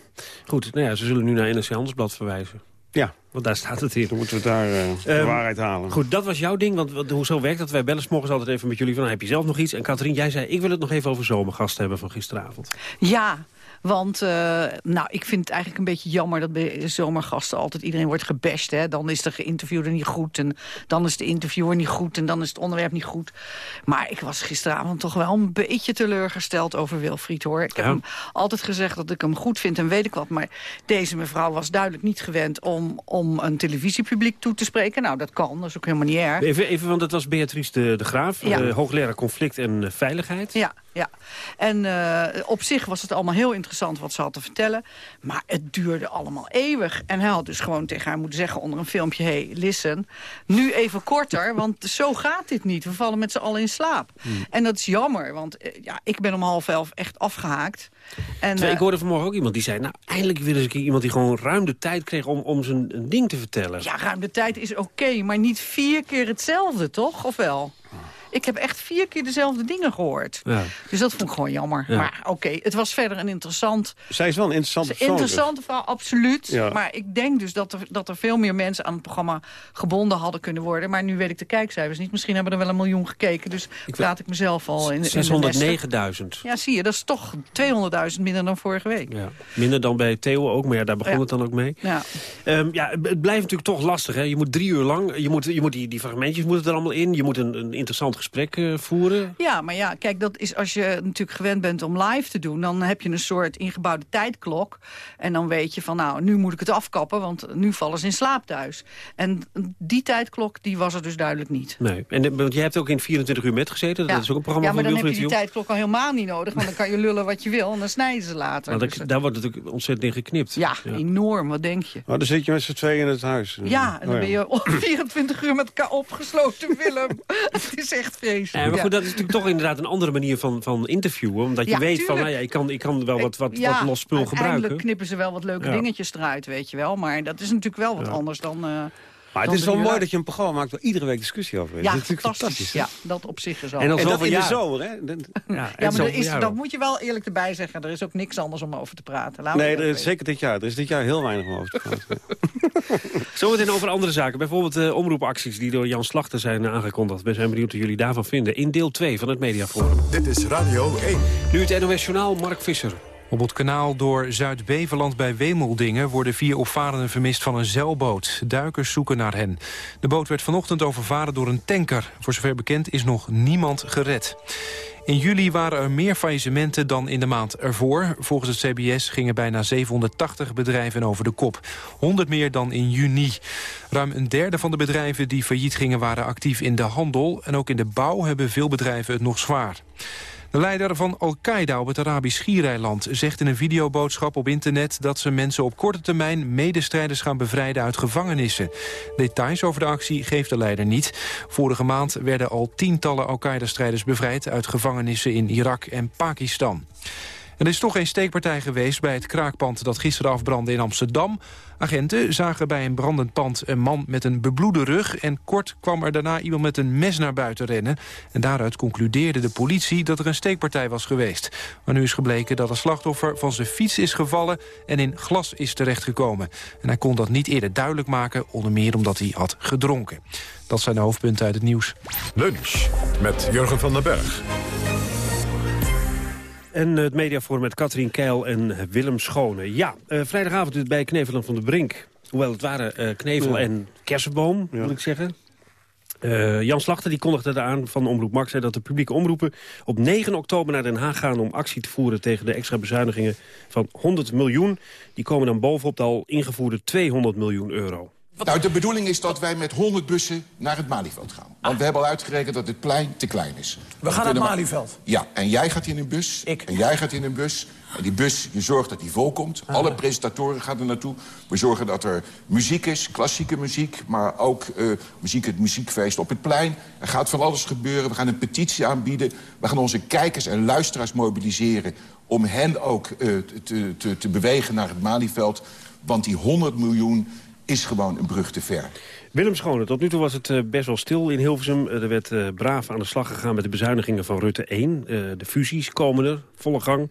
Goed, nou ja, ze zullen nu naar NRC Handelsblad verwijzen. Ja. Want daar staat het in. Dan moeten we daar eh, de Ehm, waarheid halen. Goed, dat was jouw ding, want hoezo werkt dat? Wij bellen morgens altijd even met jullie van, nou, heb je zelf nog iets? En Katrien, jij zei, ik wil het nog even over zomergast hebben van gisteravond. Ja, want eh, nou, ik vind het eigenlijk een beetje jammer... dat bij zomergasten altijd iedereen wordt gebashed. Hè? Dan is de geïnterviewde niet goed en dan is de interviewer niet goed... en dan is het onderwerp niet goed. Maar ik was gisteravond toch wel een beetje teleurgesteld over Wilfried, hoor. Ik heb Ja. hem altijd gezegd dat ik hem goed vind en weet ik wat. Maar deze mevrouw was duidelijk niet gewend om, om een televisiepubliek toe te spreken. Nou, dat kan, dat is ook helemaal niet erg. Even, even want het was Beatrice de, de Graaf, Ja. eh, hoogleraar conflict en veiligheid. Ja, ja. En eh, op zich was het allemaal heel interessant wat ze had te vertellen. Maar het duurde allemaal eeuwig. En hij had dus gewoon tegen haar moeten zeggen onder een filmpje... hey, listen, nu even korter, want zo gaat dit niet. We vallen met z'n allen in slaap. Hmm. En dat is jammer, want eh, ja, ik ben om half elf echt afgehaakt. En, Terwijl eh, ik hoorde vanmorgen ook iemand die zei... nou, eindelijk willen ze iemand die gewoon ruim de tijd kreeg... om, om zijn een ding te vertellen. ja, ruim de tijd is oké, maar niet vier keer hetzelfde, toch? Of wel? Ik heb echt vier keer dezelfde dingen gehoord. Ja. Dus dat vond ik gewoon jammer. Ja. Maar oké, het was verder een interessant... Zij is wel een interessante Een interessante vrouw, absoluut. Ja. Maar ik denk dus dat er, dat er veel meer mensen aan het programma gebonden hadden kunnen worden. Maar nu weet ik de kijkcijfers niet. Misschien hebben er wel een miljoen gekeken. Dus praat ik mezelf al in, in de nesten. 609.000. Ja, zie je, dat is toch 200.000 minder dan vorige week. Ja. Minder dan bij Theo ook, maar ja, daar begon het dan ook mee. Ja. Ehm, ja, het het blijft natuurlijk toch lastig. Hè? Je moet drie uur lang, je moet, je moet die, die fragmentjes moeten er allemaal in. Je moet een, een interessant gesprek eh, voeren. Ja, maar ja, kijk, dat is als je natuurlijk gewend bent om live te doen... dan heb je een soort ingebouwde tijdklok. En dan weet je van, nou, nu moet ik het afkappen... want nu vallen ze in slaap thuis. En die tijdklok, die was er dus duidelijk niet. Nee. En de- want jij hebt ook in 24 uur met gezeten. Dat is ook een programma ja, maar van dan heb je die tijdklok al helemaal niet nodig... want dan kan je lullen wat je wil en dan snijden ze later. Nou, Dus, daar, wordt natuurlijk ontzettend in geknipt. ja, enorm, wat denk je? Maar dan zit je met z'n tweeën in het huis. Ja, en dan Oh, ben je 24 uur met elkaar opgesloten, Willem. het is echt vreselijk. Ja, maar Ja. goed, dat is natuurlijk toch inderdaad een andere manier van, van interviewen. Omdat je Ja, weet van, nou ja, ik kan, ik kan wel wat, wat, ja, wat los spul uiteindelijk gebruiken. knippen ze wel wat leuke Ja. dingetjes eruit, weet je wel. Maar dat is natuurlijk wel wat Ja. anders dan... eh, Maar het is wel mooi dat je een programma maakt waar iedere week discussie over is. Ja, dat is natuurlijk fantastisch. fantastisch. Ja, dat op zich is al. En zoveel dat in de jaren. zomer, hè? Dat- Ja, Ja, maar er is, dat moet je wel eerlijk erbij zeggen. Er is ook niks anders om over te praten. Laten we Nee, er is, zeker dit jaar. Er is dit jaar heel weinig om over te praten. Zometeen over andere zaken. Bijvoorbeeld eh, omroepacties die door Jan Slachter zijn eh, aangekondigd. We zijn benieuwd wat jullie daarvan vinden. In deel 2 van het Mediaforum. Dit is Radio 1. Nu het NOS Journaal, Mark Visser. Op het kanaal door Zuid-Beveland bij Wemeldingen... worden vier opvarenden vermist van een zeilboot. Duikers zoeken naar hen. De boot werd vanochtend overvaren door een tanker. Voor zover bekend is nog niemand gered. In juli waren er meer faillissementen dan in de maand ervoor. Volgens het CBS gingen bijna 780 bedrijven over de kop. 100 meer dan in juni. Ruim een derde van de bedrijven die failliet gingen... waren actief in de handel. En ook in de bouw hebben veel bedrijven het nog zwaar. De leider van Al-Qaeda op het Arabisch Schiereiland zegt in een videoboodschap op internet dat ze mensen op korte termijn medestrijders gaan bevrijden uit gevangenissen. Details over de actie geeft de leider niet. Vorige maand werden al tientallen Al-Qaeda-strijders bevrijd uit gevangenissen in Irak en Pakistan. Er is toch geen steekpartij geweest bij het kraakpand dat gisteren afbrandde in Amsterdam. Agenten zagen bij een brandend pand een man met een bebloede rug... en kort kwam er daarna iemand met een mes naar buiten rennen. En daaruit concludeerde de politie dat er een steekpartij was geweest. Maar nu is gebleken dat het slachtoffer van zijn fiets is gevallen... en in glas is terechtgekomen. En hij kon dat niet eerder duidelijk maken, onder meer omdat hij had gedronken. Dat zijn de hoofdpunten uit het nieuws. Lunch met Jurgen van den Berg. En het mediaforum met Katrien Keil en Willem Schone. Ja, eh, vrijdagavond bij Knevelen van de Brink. Hoewel het waren eh, Knevel Ja. en Kersenboom, wil ik zeggen. Eh, Jan Slachter die kondigde eraan van Omroep Max... zei dat de publieke omroepen op 9 oktober naar Den Haag gaan... om actie te voeren tegen de extra bezuinigingen van 100 miljoen. Die komen dan bovenop de al ingevoerde 200 miljoen euro. Nou, de bedoeling is dat wij met 100 bussen naar het Malieveld gaan. Want we hebben al uitgerekend dat het plein te klein is. We gaan naar het Malieveld. Ja, en jij gaat in een bus. Ik. En jij gaat in een bus. En die bus, je zorgt dat die volkomt. Alle presentatoren gaan er naartoe. We zorgen dat er muziek is, klassieke muziek... maar ook eh, muziek, het muziekfeest op het plein. Er gaat van alles gebeuren. We gaan een petitie aanbieden. We gaan onze kijkers en luisteraars mobiliseren... om hen ook eh, te, te, te bewegen naar het Malieveld. Want die 100 miljoen is gewoon een brug te ver. Willem Schone, tot nu toe was het eh, best wel stil in Hilversum. Eh, er werd eh, braaf aan de slag gegaan met de bezuinigingen van Rutte 1. Eh, de fusies komen er, volle gang.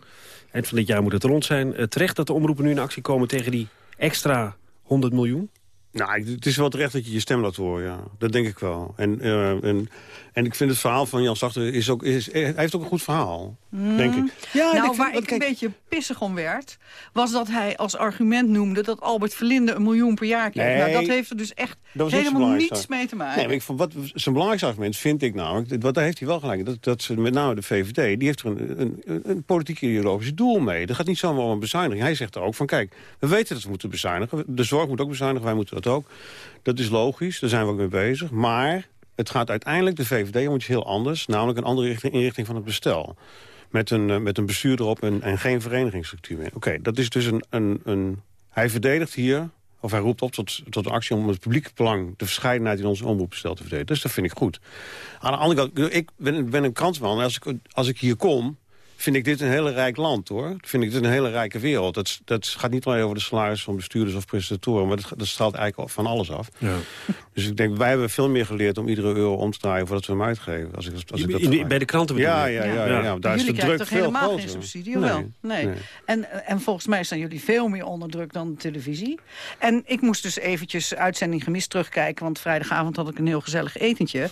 Eind van dit jaar moet het rond zijn. Eh, terecht dat de omroepen nu in actie komen tegen die extra 100 miljoen? Nou, het is wel terecht dat je je stem laat horen, ja. Dat denk ik wel. En, eh, en, en ik vind het verhaal van Jan Slachter is ook, is, hij heeft ook een goed verhaal, denk ik. Ja, nou, ik waar ik een beetje pissig om werd... was dat hij als argument noemde dat Albert Verlinde een miljoen per jaar kreeg. Nee, nou, dat heeft er dus echt helemaal niets mee te maken. Nee, maar ik vond, wat zijn belangrijkste argument vind ik namelijk... wat daar heeft hij wel gelijk, dat, dat ze met name de VVD... die heeft er een, een, een, een politiek ideologisch doel mee. Dat gaat niet zomaar om een bezuiniging. Hij zegt er ook van, kijk, we weten dat we moeten bezuinigen. De zorg moet ook bezuinigen, wij moeten dat ook. Dat is logisch, daar zijn we ook mee bezig. Maar het gaat uiteindelijk de VVD om iets heel anders... namelijk een andere richting, inrichting van het bestel. Met een, eh, met een bestuur erop en, en geen verenigingsstructuur meer. Oké, dat is dus een, een, een... Hij verdedigt hier of hij roept op tot, tot een actie om het publieke belang... de verscheidenheid in onze omroepbestel te verdedigen. Dus dat vind ik goed. Aan de andere kant, ik ben, ben een krantsman. En als ik, als ik hier kom, vind ik dit een hele rijk land, hoor. Vind ik dit een hele rijke wereld. Dat, dat gaat niet alleen over de salaris van bestuurders of presentatoren... maar dat, dat straalt eigenlijk van alles af. Ja. Dus ik denk, wij hebben veel meer geleerd om iedere euro om te draaien... voordat we hem uitgeven. Als ik, als ik dat In bij de kranten bedoel ja, je? ja, ja, ja, Ja. ja. Daar is jullie de krijgen druk toch veel helemaal groter. geen subsidie? Nee. nee. En, en volgens mij staan jullie veel meer onder druk dan de televisie. En ik moest dus eventjes uitzending gemist terugkijken... want vrijdagavond had ik een heel gezellig etentje.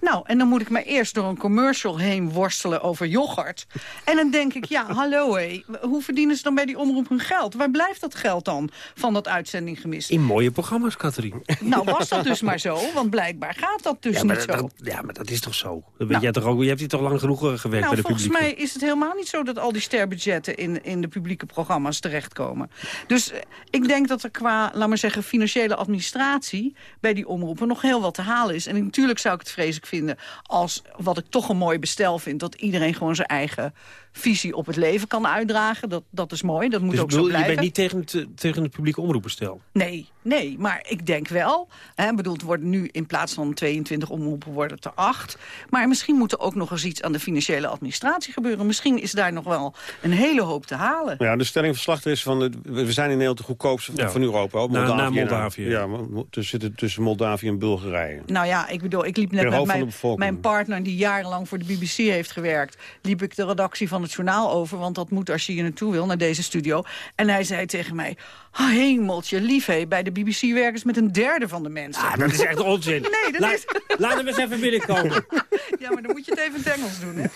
Nou, en dan moet ik maar eerst door een commercial heen worstelen over yoghurt. En dan denk ik, ja, hallo hé, hoe verdienen ze dan bij die omroep hun geld? Waar blijft dat geld dan van dat uitzending gemist? In mooie programma's, Katrien. Nou, was dat dus maar zo, want blijkbaar gaat dat dus ja, niet dat, zo. dat- ja, maar dat is toch zo? Dat weet jij toch ook? Je hebt hier toch lang genoeg eh, gewerkt Nou, bij de volgens publiek. mij is het helemaal niet zo dat al die sterbudgetten in, in de publieke programma's terechtkomen. Dus eh, ik denk dat er qua, laat maar zeggen, financiële administratie bij die omroepen nog heel wat te halen is. En natuurlijk zou ik het vreselijk vinden als, wat ik toch een mooi bestel vind, dat iedereen gewoon zijn eigen visie op het leven kan uitdragen. Dat, dat is mooi, dat moet Dus ook bedoel, zo je blijven. bent niet tegen het, eh, tegen het publieke omroepenstel? Nee, nee, maar ik denk wel. Hè, bedoel, het worden nu in plaats van 22 omroepen worden het er 8. Maar misschien moet er ook nog eens iets aan de financiële administratie gebeuren. Misschien is daar nog wel een hele hoop te halen. Ja, de stelling van Slachter is van... we zijn in Nederland de goedkoopste van- Ja. van Europa. Ook Na- na Moldavië. Ja, zitten tussen Moldavië en Bulgarije. Nou ja, ik bedoel, ik liep net met mijn, de bevolking. mijn partner... die jarenlang voor de BBC heeft gewerkt... liep ik de redactie van journaal over... want dat moet als je hier naartoe wil, naar deze studio. En hij zei tegen mij... "Ah, hemeltje, lief hé, bij de BBC werken ze met een derde van de mensen. Ah, dat is echt onzin. Nee, dat La- is... Laten we eens even binnenkomen. Ja, maar dan moet je het even in het Engels doen, hè?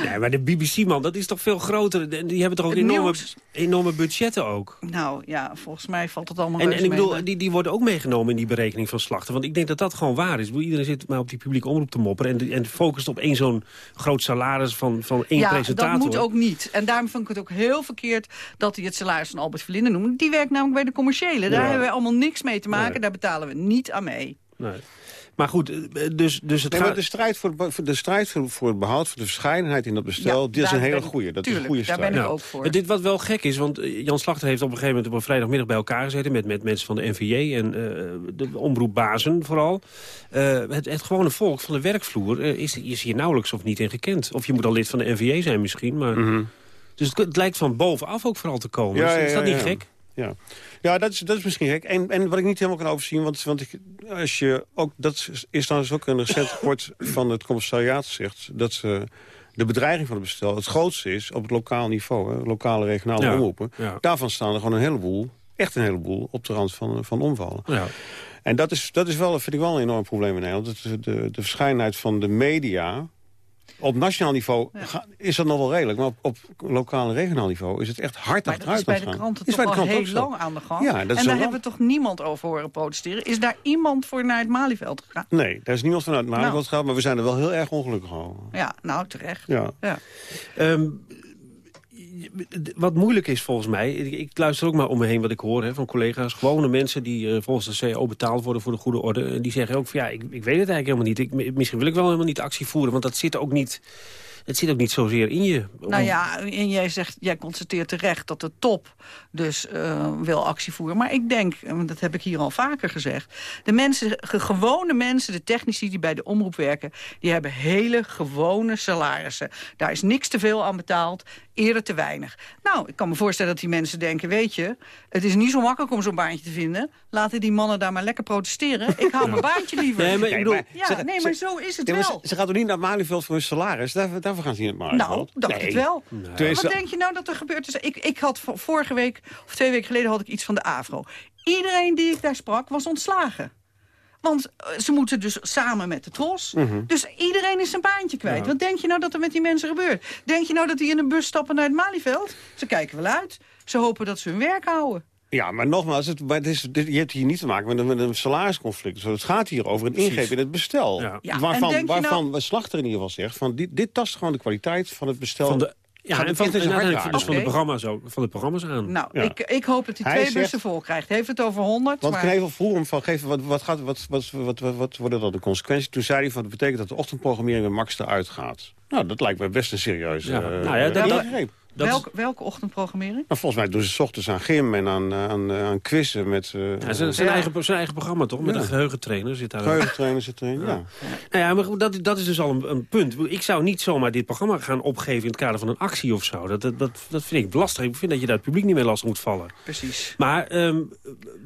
Nee, maar de BBC, man, dat is toch veel groter. Die hebben toch ook enorme, enorme budgetten ook. Nou ja, volgens mij valt het allemaal En, en ik bedoel, die, die worden ook meegenomen in die berekening van slachten. Want ik denk dat dat gewoon waar is. Iedereen zit maar op die publieke omroep te mopperen... en, en focust op één zo'n groot salaris van, van één ja, presentator. dat moet ook niet. En daarom vind ik het ook heel verkeerd dat hij het salaris van Albert Verlinde noemt. Die werkt namelijk bij de commerciële. Daar Ja. hebben wij allemaal niks mee te maken. Nee. Daar betalen we niet aan mee. Nee. Maar goed, eh, dus, dus het Nee, gaat... de strijd, voor, de strijd voor, voor het behoud van de verscheidenheid in dat bestel... Ja, dit is een hele goede. Dat tuurlijk, is een goede daar ben strijd. ik ook voor. Dit wat wel gek is, want eh, Jan Slachter heeft op een gegeven moment... op een vrijdagmiddag bij elkaar gezeten met, met mensen van de NVJ... en eh, de omroepbazen vooral. Eh, het, het gewone volk van de werkvloer is, is hier nauwelijks of niet in gekend. Of je moet al lid van de NVJ zijn misschien, maar... Dus het, het lijkt van bovenaf ook vooral te komen. Ja, is, dat niet gek? Ja, ja dat, is, dat is misschien gek. En, en wat ik niet helemaal kan overzien, want, want ik, als je ook, dat is- dan dus ook een recent rapport van het commissariaat zegt, dat de bedreiging van het bestel het grootste is op het lokaal niveau, hè, lokale regionale Ja, omroepen. ja. Daarvan staan er gewoon een heleboel, echt een heleboel, op de rand van, van omvallen. Ja. En dat, is, dat is wel, vind ik wel een enorm probleem in Nederland. De, de, de verschijnheid van de media... Op nationaal niveau is dat nog wel redelijk. Maar op, op lokaal en regionaal niveau is het echt hard achteruit is bij de het kranten Is toch bij de al heel lang aan de gang. Ja, en daar hebben we toch niemand over horen protesteren. Is daar iemand voor naar het Malieveld gegaan? Nee, daar is niemand vanuit Malieveld Nou. gegaan, maar we zijn er wel heel erg ongelukkig over. Ja, nou terecht. Ja. Ja. Ehm, wat moeilijk is volgens mij, ik, ik luister ook maar om me heen wat ik hoor hè, van collega's. Gewone mensen die eh, volgens de CO betaald worden voor de goede orde. Die zeggen ook van ja, ik, ik weet het eigenlijk helemaal niet. Ik, misschien wil ik wel helemaal niet actie voeren, want dat zit ook niet, het zit ook niet zozeer in je. Nou ja, en jij zegt, jij constateert terecht dat de top dus eh, wil actie voeren. Maar ik denk, en dat heb ik hier al vaker gezegd... de mensen, ge- gewone mensen, de technici die bij de omroep werken... die hebben hele gewone salarissen. Daar is niks te veel aan betaald, eerder te weinig. Nou, ik kan me voorstellen dat die mensen denken... weet je, het is niet zo makkelijk om zo'n baantje te vinden. Laten die mannen daar maar lekker protesteren. Ik hou mijn baantje liever. Nee, maar ik bedoel- ja, nee, maar zo is het wel. ze, ze gaat toch niet naar Malieveld voor hun salaris? Daar, daarvoor gaan ze niet naar Nou, Malieveld. dacht ik wel. Tenminste- Wat denk je nou dat er gebeurt? Dus ik, ik had vorige week, of twee weken geleden, had ik iets van de AVRO. Iedereen die ik daar sprak, was ontslagen. Want eh, ze moeten dus samen met de tros. Mhm. Dus iedereen is zijn baantje kwijt. Wat denk je nou dat er met die mensen gebeurt? Denk je nou dat die in een bus stappen naar het Malieveld? Ze kijken wel uit. Ze hopen dat ze hun werk houden. Ja, maar nogmaals, het, maar het is, dit, je hebt hier niet te maken met een, met een salarisconflict. Dus het gaat hier over een ingreep in het bestel. Ja. Ja, en waarvan waarvan nou- we slachter in ieder geval zegt... Van dit, dit tast gewoon de kwaliteit van het bestel. Van de, ja, en van, en uiteindelijk hart dus van de programma's ook, van de programma's aan. Nou, Ja. ik, ik hoop dat hij Hij twee zegt- bussen vol krijgt. Heeft het over 100, Want maar... Knevel vroeg hem van, geef, wat, wat, gaat, wat, wat, wat, wat, wat worden dan de consequenties? Toen zei hij van, dat betekent dat de ochtendprogrammering bij Max eruit gaat. Nou, dat lijkt me best een serieuze Ja. eh, Nou ja, dat-. Dat Welk, welke ochtendprogrammering? Nou, volgens mij doen ze 's ochtends aan gym en aan, eh, aan, eh, aan quizzen met... eh, Ja, zijn, zijn, eigen, zijn eigen programma toch? Met Ja. een geheugentrainer zit daar. Geheugentrainer zit erin, ja. Nou ja, maar dat, dat is dus al een, een punt. Ik zou niet zomaar dit programma gaan opgeven in het kader van een actie of zo. Dat, dat, dat, dat vind ik lastig. Ik vind dat je daar het publiek niet mee lastig moet vallen. Precies. Maar ehm,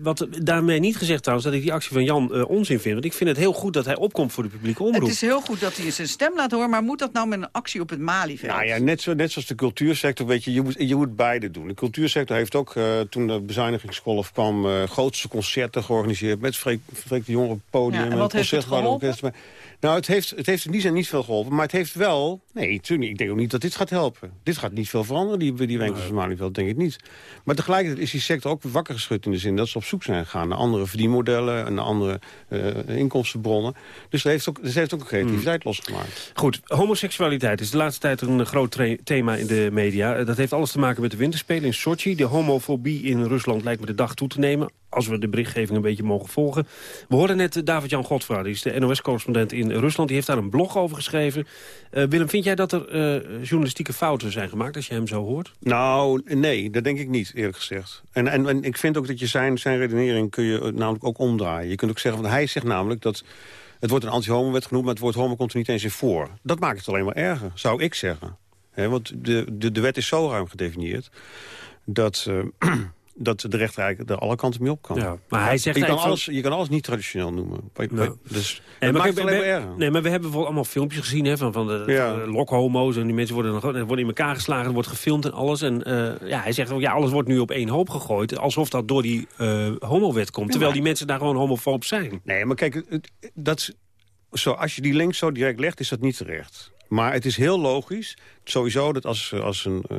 wat daarmee niet gezegd trouwens dat ik die actie van Jan eh, onzin vind. Want ik vind het heel goed dat hij opkomt voor de publieke omroep. Het is heel goed dat hij zijn stem laat horen... maar moet dat nou met een actie op het Malieveld? Nou ja, net, zo, net zoals de cultuursector, weet je, je moet, je moet beide doen. De cultuursector heeft ook, eh, toen de bezuinigingskolf kwam... eh, grootste concerten georganiseerd met Freek, Freek de Jong op het podium. Ja, en en wat heeft het concertgebouw geholpen? Nou, het heeft, het heeft in die zin niet veel geholpen. Maar het heeft wel... Nee, natuurlijk. Ik denk ook niet dat dit gaat helpen. Dit gaat niet veel veranderen, die, die winkels van Malieveld, denk ik niet. Maar tegelijkertijd is die sector ook wakker geschud in de zin... dat ze op zoek zijn gegaan naar andere verdienmodellen... en naar andere eh, inkomstenbronnen. Dus dat heeft ook, dat heeft ook een creativiteit losgemaakt. Goed, homoseksualiteit is de laatste tijd een groot thema in de media. Eh, Dat heeft alles te maken met de winterspelen in Sochi. De homofobie in Rusland lijkt me de dag toe te nemen. Als we de berichtgeving een beetje mogen volgen. We hoorden net David-Jan Godfra, die is de NOS-correspondent in Rusland. Die heeft daar een blog over geschreven. Eh, Willem, vind jij dat er eh, journalistieke fouten zijn gemaakt als je hem zo hoort? Nou, nee, dat denk ik niet, eerlijk gezegd. En, en, ik vind ook dat je zijn, zijn redenering kun je eh, namelijk ook omdraaien. Je kunt ook zeggen, want hij zegt namelijk dat... het wordt een anti-homo-wet genoemd, maar het woord homo komt er niet eens in voor. Dat maakt het alleen maar erger, zou ik zeggen. Want de, de, de wet is zo ruim gedefinieerd... dat, dat de rechter eigenlijk er alle kanten mee op kan. Ja, maar hij zegt je, kan alles, van- je kan alles niet traditioneel noemen. Nou. Dus Nee, dat maar, maakt het we, erger. nee, maar we hebben allemaal filmpjes gezien hè, van, van de, Ja. de lokhomo's. En die mensen worden, dan, gewoon- worden in elkaar geslagen, er wordt gefilmd en alles. En eh, ja, hij zegt ook, ja, alles wordt nu op één hoop gegooid. Alsof dat door die eh homowet komt. Terwijl die mensen daar gewoon homofoob zijn. Nee, maar kijk, het- dat, zo, als je die link zo direct legt, is dat niet terecht. Maar het is heel logisch, sowieso, dat als, als een, eh,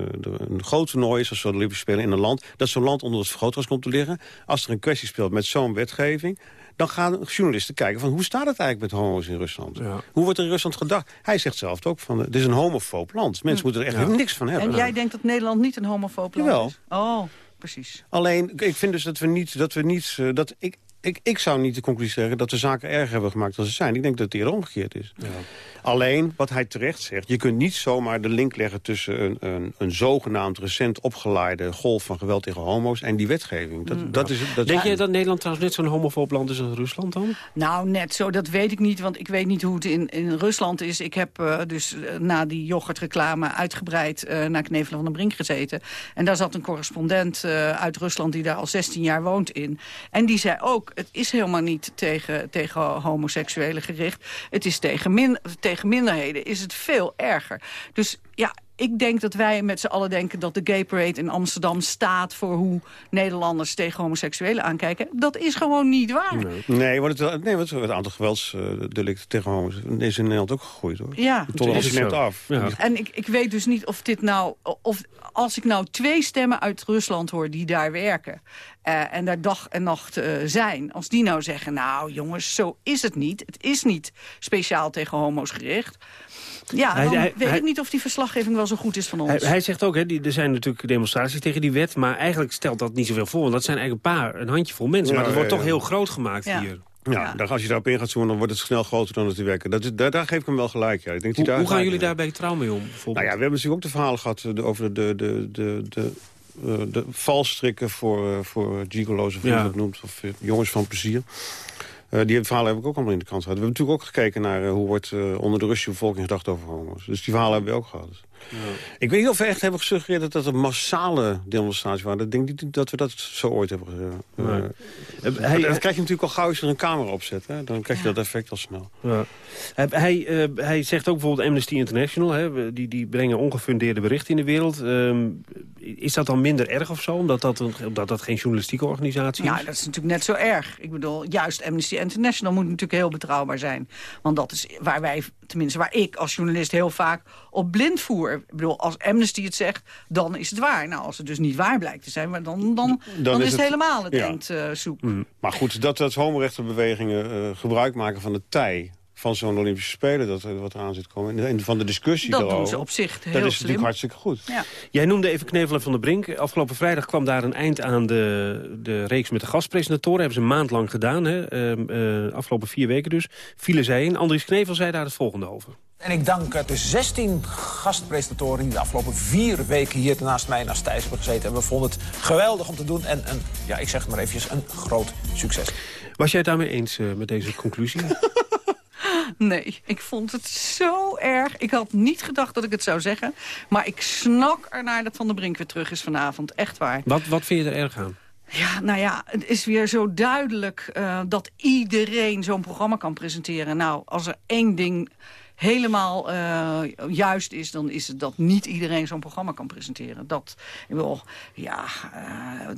een groot toernooi is... als zo de Olympische Spelen in een land, dat zo'n land onder het vergrootglas komt te liggen. Als er een kwestie speelt met zo'n wetgeving... dan gaan journalisten kijken van hoe staat het eigenlijk met homo's in Rusland? Hoe wordt er in Rusland gedacht? Hij zegt zelf ook van, het is een homofoob land. Mensen moeten er echt niks van hebben. En jij denkt dat Nederland niet een homofoob land Jawel. is? Oh, precies. Alleen, ik vind dus dat we niet... Dat we niet eh, dat ik, ik, ik zou niet de conclusie trekken dat de zaken erger hebben gemaakt dan ze zijn. Ik denk dat het eerder omgekeerd is. Alleen, wat hij terecht zegt... je kunt niet zomaar de link leggen tussen een, een, een zogenaamd recent opgeleide... golf van geweld tegen homo's en die wetgeving. Dat, dat is, dat Denk je dat Nederland trouwens net zo'n homofoob land is als Rusland dan? Nou, net zo, dat weet ik niet, want ik weet niet hoe het in, in Rusland is. Ik heb eh, dus eh, na die yoghurtreclame uitgebreid eh, naar Knevelen van den Brink gezeten. En daar zat een correspondent eh, uit Rusland die daar al 16 jaar woont in. En die zei ook, het is helemaal niet tegen, tegen homoseksuelen gericht. Het is tegen, min, tegen minderheden, is het veel erger. Dus ja, ik denk dat wij met z'n allen denken dat de gay parade in Amsterdam staat... voor hoe Nederlanders tegen homoseksuelen aankijken. Dat is gewoon niet waar. Nee, want het, nee, want het aantal geweldsdelicten tegen homo's is in Nederland ook gegroeid. hoor. Ja. De tolerantie Is zo. neemt af. Ja. En ik, ik weet dus niet of dit nou... Of als ik nou twee stemmen uit Rusland hoor die daar werken... eh, en daar dag en nacht eh, zijn... als die nou zeggen, nou jongens, zo is het niet. Het is niet speciaal tegen homo's gericht. Ja, Hij- dan hij- weet hij- ik niet of die verslaggeving wel zo goed is van ons. Hij, hij zegt ook, hè, die, er zijn natuurlijk demonstraties tegen die wet... maar eigenlijk stelt dat niet zoveel voor. Want dat zijn eigenlijk een paar, een handjevol mensen. Ja, maar dat wordt ja, toch heel groot gemaakt Ja. hier. Ja, als je daarop in gaat zoomen, dan wordt het snel groter dan het te werken. Dat is, daar, daar geef ik hem wel gelijk. Ja. Ik denk dat Hoe, daar hoe gaan jullie in daar bij trouw mee om? bijvoorbeeld? Nou ja, we hebben natuurlijk ook de verhalen gehad eh, over de, de, de, de, de, de valstrikken voor, eh, voor gigolo's, of hoe je Ja. dat noemt, of eh, jongens van plezier. Eh, die verhalen heb ik ook allemaal in de krant gehad. We hebben natuurlijk ook gekeken naar eh, hoe wordt eh, onder de Russische bevolking gedacht over homo's. Dus die verhalen hebben we ook gehad. Ik weet niet of we echt hebben gesuggereerd dat dat een massale demonstratie waren. Ik denk niet dat we dat zo ooit hebben uh, Nee. dat, hij- dat krijg je natuurlijk al gauw als je er een camera op zet. Hè? Dan krijg je dat effect al snel. Ja. Hij, hij, eh, hij zegt ook bijvoorbeeld Amnesty International... Hè, die, die brengen ongefundeerde berichten in de wereld. Ehm, is dat dan minder erg of zo? Omdat dat, een, omdat dat geen journalistieke organisatie is? Ja, dat is natuurlijk net zo erg. Ik bedoel, juist Amnesty International moet natuurlijk heel betrouwbaar zijn. Want dat is waar wij, tenminste waar ik als journalist heel vaak op blind voer. Ik bedoel, als Amnesty het zegt, dan is het waar. Nou, als het dus niet waar blijkt te zijn, maar dan, dan, dan, is het, helemaal het ja. eindsoep. Maar goed, dat, dat homorechtenbewegingen eh, gebruik maken van de tij van zo'n Olympische Spelen, dat er wat eraan zit komen. En van de discussie Dat daarover. doen ze op zich heel Dat is slim. natuurlijk hartstikke goed. Ja. Jij noemde even Knevelen van der Brink. Afgelopen vrijdag kwam daar een eind aan de, de reeks met de gastpresentatoren. Hebben ze een maand lang gedaan. Hè? Ehm, eh, afgelopen vier weken dus. Vielen zij in. Andries Knevel zei daar het volgende over. En ik dank de 16 gastpresentatoren die de afgelopen vier weken hier naast mij naast Thijs hebben gezeten. En we vonden het geweldig om te doen en een, ja, ik zeg het maar eventjes, een groot succes. Was jij het daarmee eens uh, met deze conclusie? Nee, ik vond het zo erg. Ik had niet gedacht dat ik het zou zeggen. Maar ik snak ernaar dat Van der Brink weer terug is vanavond. Echt waar. Wat, wat vind je er erg aan? Ja, nou ja, het is weer zo duidelijk uh, dat iedereen zo'n programma kan presenteren. Nou, als er één ding helemaal uh, juist is... dan is het dat niet iedereen zo'n programma kan presenteren. Dat, ik bedoel, ja, uh,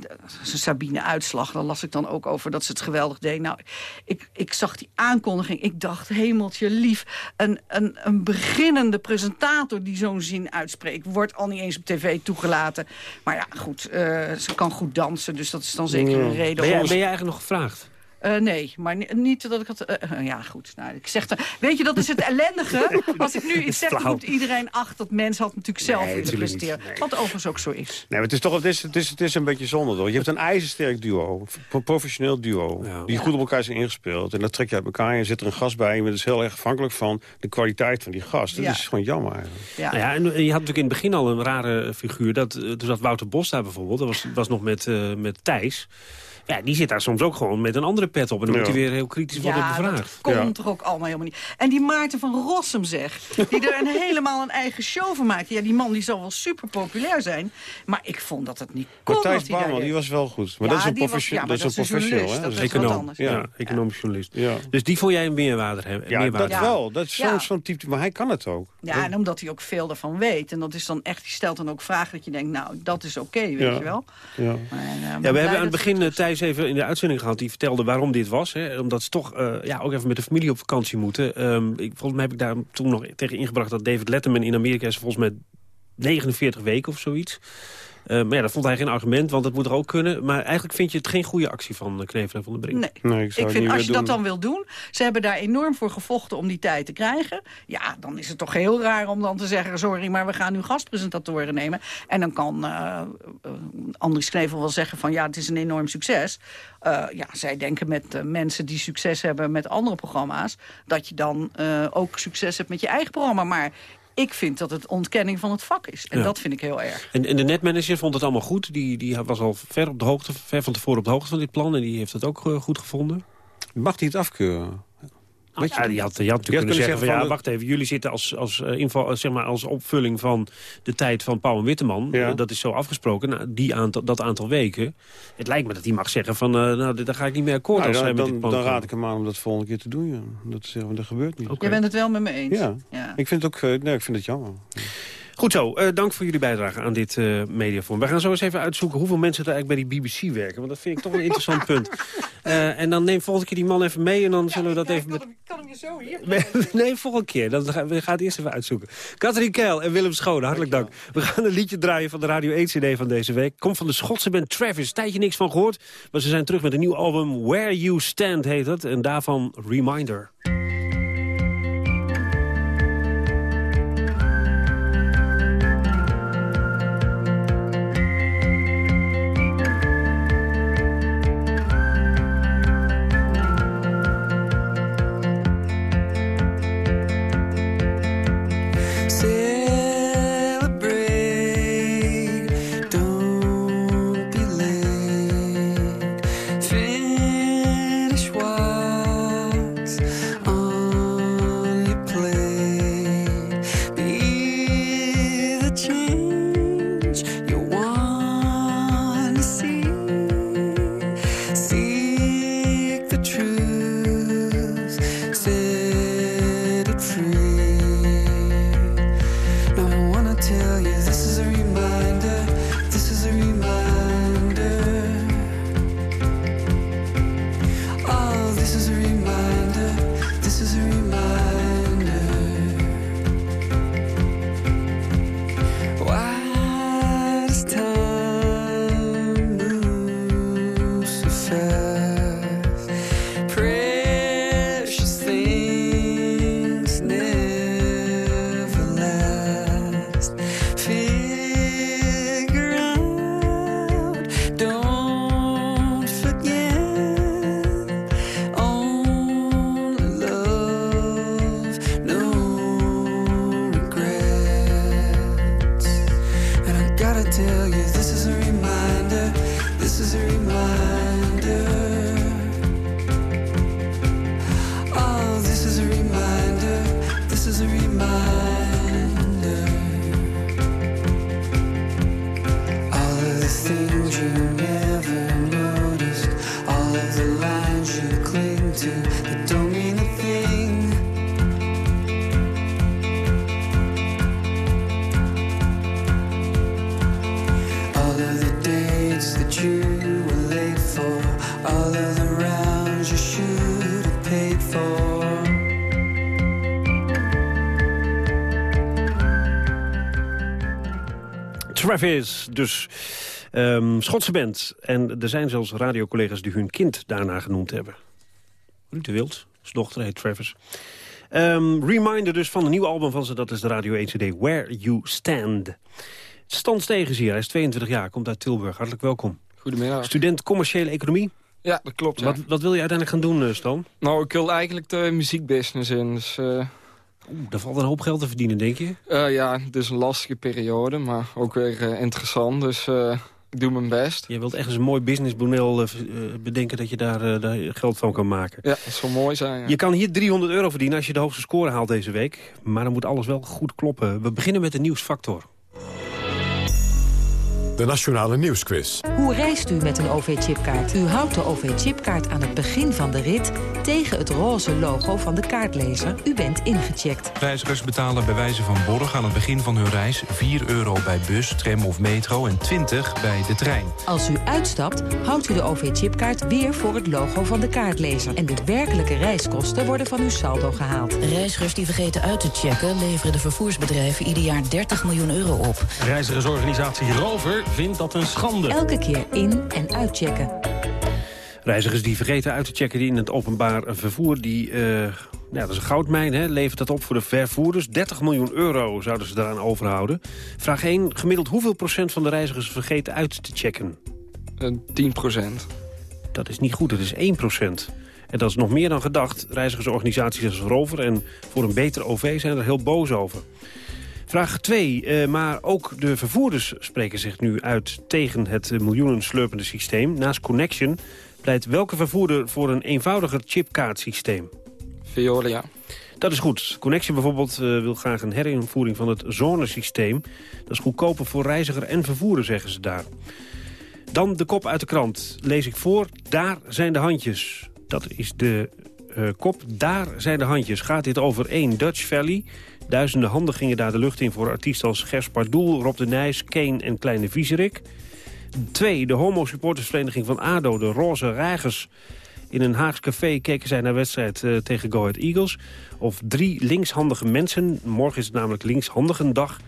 Sabine Uitslag, daar las ik dan ook over dat ze het geweldig deed. Nou, ik, ik zag die aankondiging, ik dacht, hemeltje lief... een, een, een beginnende presentator die zo'n zin uitspreekt... wordt al niet eens op tv toegelaten. Maar ja, goed, uh, ze kan goed dansen, dus dat is dan zeker een reden. Ben jij, ben jij eigenlijk nog gevraagd? Uh, nee, maar niet dat ik het... Uh, ja, goed. Nou, ik zeg er, weet je, dat is het ellendige. Als ik nu iets zeg, dan moet iedereen acht. Dat mens had natuurlijk zelf nee, willen presteren. Nee. Wat overigens ook zo is. Nee, maar het is toch het is, het is, het is een beetje zonde, toch? Je hebt een ijzersterk duo. Een professioneel duo. Ja. Die goed op elkaar zijn ingespeeld. En dat trek je uit elkaar. En zit er een gast bij. En je bent dus heel erg afhankelijk van de kwaliteit van die gast. Dat ja. is gewoon jammer eigenlijk. Ja. Nou ja, en je had natuurlijk in het begin al een rare figuur. Dat, toen zat Wouter Bos daar bijvoorbeeld. Dat was, was nog met, uh, met Thijs. Ja, die zit daar soms ook gewoon met een andere pet op. En dan ja. moet hij weer heel kritisch worden ja, bevraagd. dat komt toch ook allemaal helemaal niet. En die Maarten van Rossum zeg, die er een helemaal een eigen show van maakt. Ja, die man die zal wel super populair zijn. Maar ik vond dat het niet kon. Matthijs Barman, die was wel goed. Maar ja, dat is een, profession ja, dat is een professioneel. Dat is econoom. Ja, economisch journalist. Ja. Dus die vond jij een meerwaarde hebben? Ja, dat wel. Dat is zo'n zo type, maar hij kan het ook. Ja, en omdat hij ook veel ervan weet. En dat is dan echt, die stelt dan ook vragen dat je denkt, nou, dat is oké, weet je wel. Ja, ja we hebben aan het begin, Thijs, even in de uitzending gehad die vertelde waarom dit was. Hè, omdat ze toch uh, ja, ook even met de familie op vakantie moeten. Um, volgens mij heb ik daar toen nog tegen ingebracht... dat David Letterman in Amerika is volgens mij 49 weken of zoiets. Uh, maar ja, dat vond hij geen argument, want dat moet er ook kunnen. Maar eigenlijk vind je het geen goede actie van Knevel en Van der Brink. Nee, nee ik, ik vind als je doen. dat dan wil doen... ze hebben daar enorm voor gevochten om die tijd te krijgen... ja, dan is het toch heel raar om dan te zeggen... sorry, maar we gaan nu gastpresentatoren nemen. En dan kan uh, uh, Andries Knevel wel zeggen van... ja, het is een enorm succes. Uh, ja, zij denken met uh, mensen die succes hebben met andere programma's... dat je dan uh, ook succes hebt met je eigen programma. Maar ik vind dat het ontkenning van het vak is. En ja. dat vind ik heel erg. En, en, de netmanager vond het allemaal goed. Die, die was al ver, op de hoogte, ver van tevoren op de hoogte van dit plan. En die heeft het ook uh, goed gevonden. Mag hij het afkeuren? Weet je, ja, die had, die had natuurlijk kunnen zeggen, van, ja, wacht even, jullie zitten als, als, uh, info, zeg maar, als opvulling van de tijd van Pauw en Witteman. Ja. Uh, dat is zo afgesproken, nou, die aantal, dat aantal weken. Het lijkt me dat hij mag zeggen van, uh, nou, daar ga ik niet meer akkoord nou, als dan, met dit dan, dan raad ik hem aan om dat volgende keer te doen. Ja. Dat, dat gebeurt niet. Okay. Je bent het wel met me eens? Ja, ja. ik vind het ook, nee, ik vind het jammer. Goed zo, uh, dank voor jullie bijdrage aan dit uh, mediaforum. We gaan zo eens even uitzoeken hoeveel mensen er eigenlijk bij die BBC werken. Want dat vind ik toch een interessant punt. Uh, en dan neem volgende keer die man even mee en dan ja, zullen we dat ja, even... Kan, hem, kan hem je zo hier? nee, volgende keer. Dan gaan we gaan het eerst even uitzoeken. Katrien Keil en Willem Schone, hartelijk dank. We gaan een liedje draaien van de Radio 1 CD van deze week. Komt van de Schotse band Travis. Tijdje niks van gehoord, maar ze zijn terug met een nieuw album. Where You Stand heet het. En daarvan Reminder. Travis, dus um, Schotse band. En er zijn zelfs radiocollega's die hun kind daarna genoemd hebben. Ruud de Wild, zijn dochter heet Travis. Um, reminder dus van een nieuwe album van ze, dat is de Radio 1 CD Where You Stand. Stan Stegens hier, hij is 22 jaar, komt uit Tilburg. Hartelijk welkom. Goedemiddag. Student commerciële economie. Ja, dat klopt. Wat, wat wil je uiteindelijk gaan doen, eh, Stan? Nou, ik wil eigenlijk de muziekbusiness in. Dus, uh... Oeh, daar valt een hoop geld te verdienen, denk je? Uh, ja, het is een lastige periode, maar ook weer uh, interessant. Dus ik doe mijn best. Je wilt echt eens een mooi businessmodel bedenken dat je daar, daar, geld van kan maken. Ja, dat zou mooi zijn. Ja. Je kan hier 300 euro verdienen als je de hoogste score haalt deze week. Maar dan moet alles wel goed kloppen. We beginnen met de nieuwsfactor. De Nationale Nieuwsquiz. Hoe reist u met een OV-chipkaart? U houdt de OV-chipkaart aan het begin van de rit... tegen het roze logo van de kaartlezer. U bent ingecheckt. Reizigers betalen bij wijze van borg aan het begin van hun reis... 4 euro bij bus, tram of metro en 20 bij de trein. Als u uitstapt, houdt u de OV-chipkaart weer voor het logo van de kaartlezer. En de werkelijke reiskosten worden van uw saldo gehaald. Reizigers die vergeten uit te checken... leveren de vervoersbedrijven ieder jaar 30 miljoen euro op. Reizigersorganisatie Rover vindt dat een schande. Elke keer in- en uitchecken. Reizigers die vergeten uit te checken die in het openbaar vervoer... die, uh, ja, dat is een goudmijn, hè, levert dat op voor de vervoerders. 30 miljoen euro zouden ze daaraan overhouden. Vraag 1. Gemiddeld hoeveel procent van de reizigers vergeten uit te checken? Uh, eh, 10 procent. Dat is niet goed, het is 1 procent. En dat is nog meer dan gedacht. Reizigersorganisaties als Rover en voor een beter OV zijn er heel boos over. Vraag 2. Uh, maar ook de vervoerders spreken zich nu uit tegen het miljoenen slurpende systeem. Naast Connection pleit welke vervoerder voor een eenvoudiger chipkaartsysteem? Veolia. Dat is goed. Connection bijvoorbeeld uh, wil graag een herinvoering van het zonesysteem. Dat is goedkoper voor reiziger en vervoerder, zeggen ze daar. Dan de kop uit de krant. Lees ik voor. Daar zijn de handjes. Dat is de uh, kop. Daar zijn de handjes. Gaat dit over één Dutch Valley... Duizenden handen gingen daar de lucht in voor artiesten als Gers Pardoel, Rob de Nijs, Kane en Kleine Vieserik. Twee, de homo-supportersvereniging van ADO, de Roze Rijgers. In een Haags café keken zij naar wedstrijd uh, tegen Go Ahead Eagles. Of drie linkshandige mensen. Morgen is het namelijk linkshandigendag.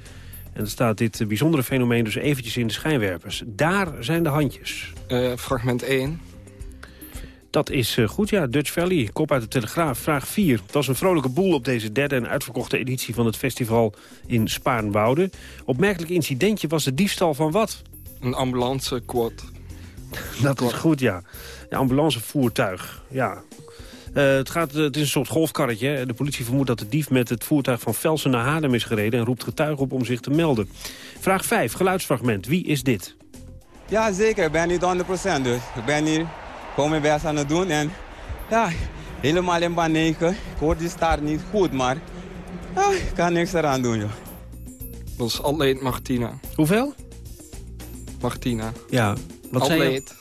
En dan staat dit bijzondere fenomeen dus eventjes in de schijnwerpers. Daar zijn de handjes. Uh, fragment 1. Dat is uh, goed, ja. Dutch Valley, kop uit de Telegraaf. Vraag 4. Het was een vrolijke boel op deze derde en uitverkochte editie van het festival in Spaarnwoude. Opmerkelijk incidentje was de diefstal van wat? Een ambulance quad. Dat is goed, ja. Een ambulancevoertuig, ja. Uh, het, gaat, uh, het is een soort golfkarretje. De politie vermoedt dat de dief met het voertuig van Velsen naar Haarlem is gereden... en roept getuigen op om zich te melden. Vraag 5, geluidsfragment. Wie is dit? Ja, zeker. Ik ben niet 100% dus. Ik ben hier gewoon mijn best aan het doen. En ja, helemaal in 9. Ik hoor die start niet goed, maar ja, ik kan niks eraan doen, joh. Dat is atleet Martina. Hoeveel? Martina. Ja. Wat atleet.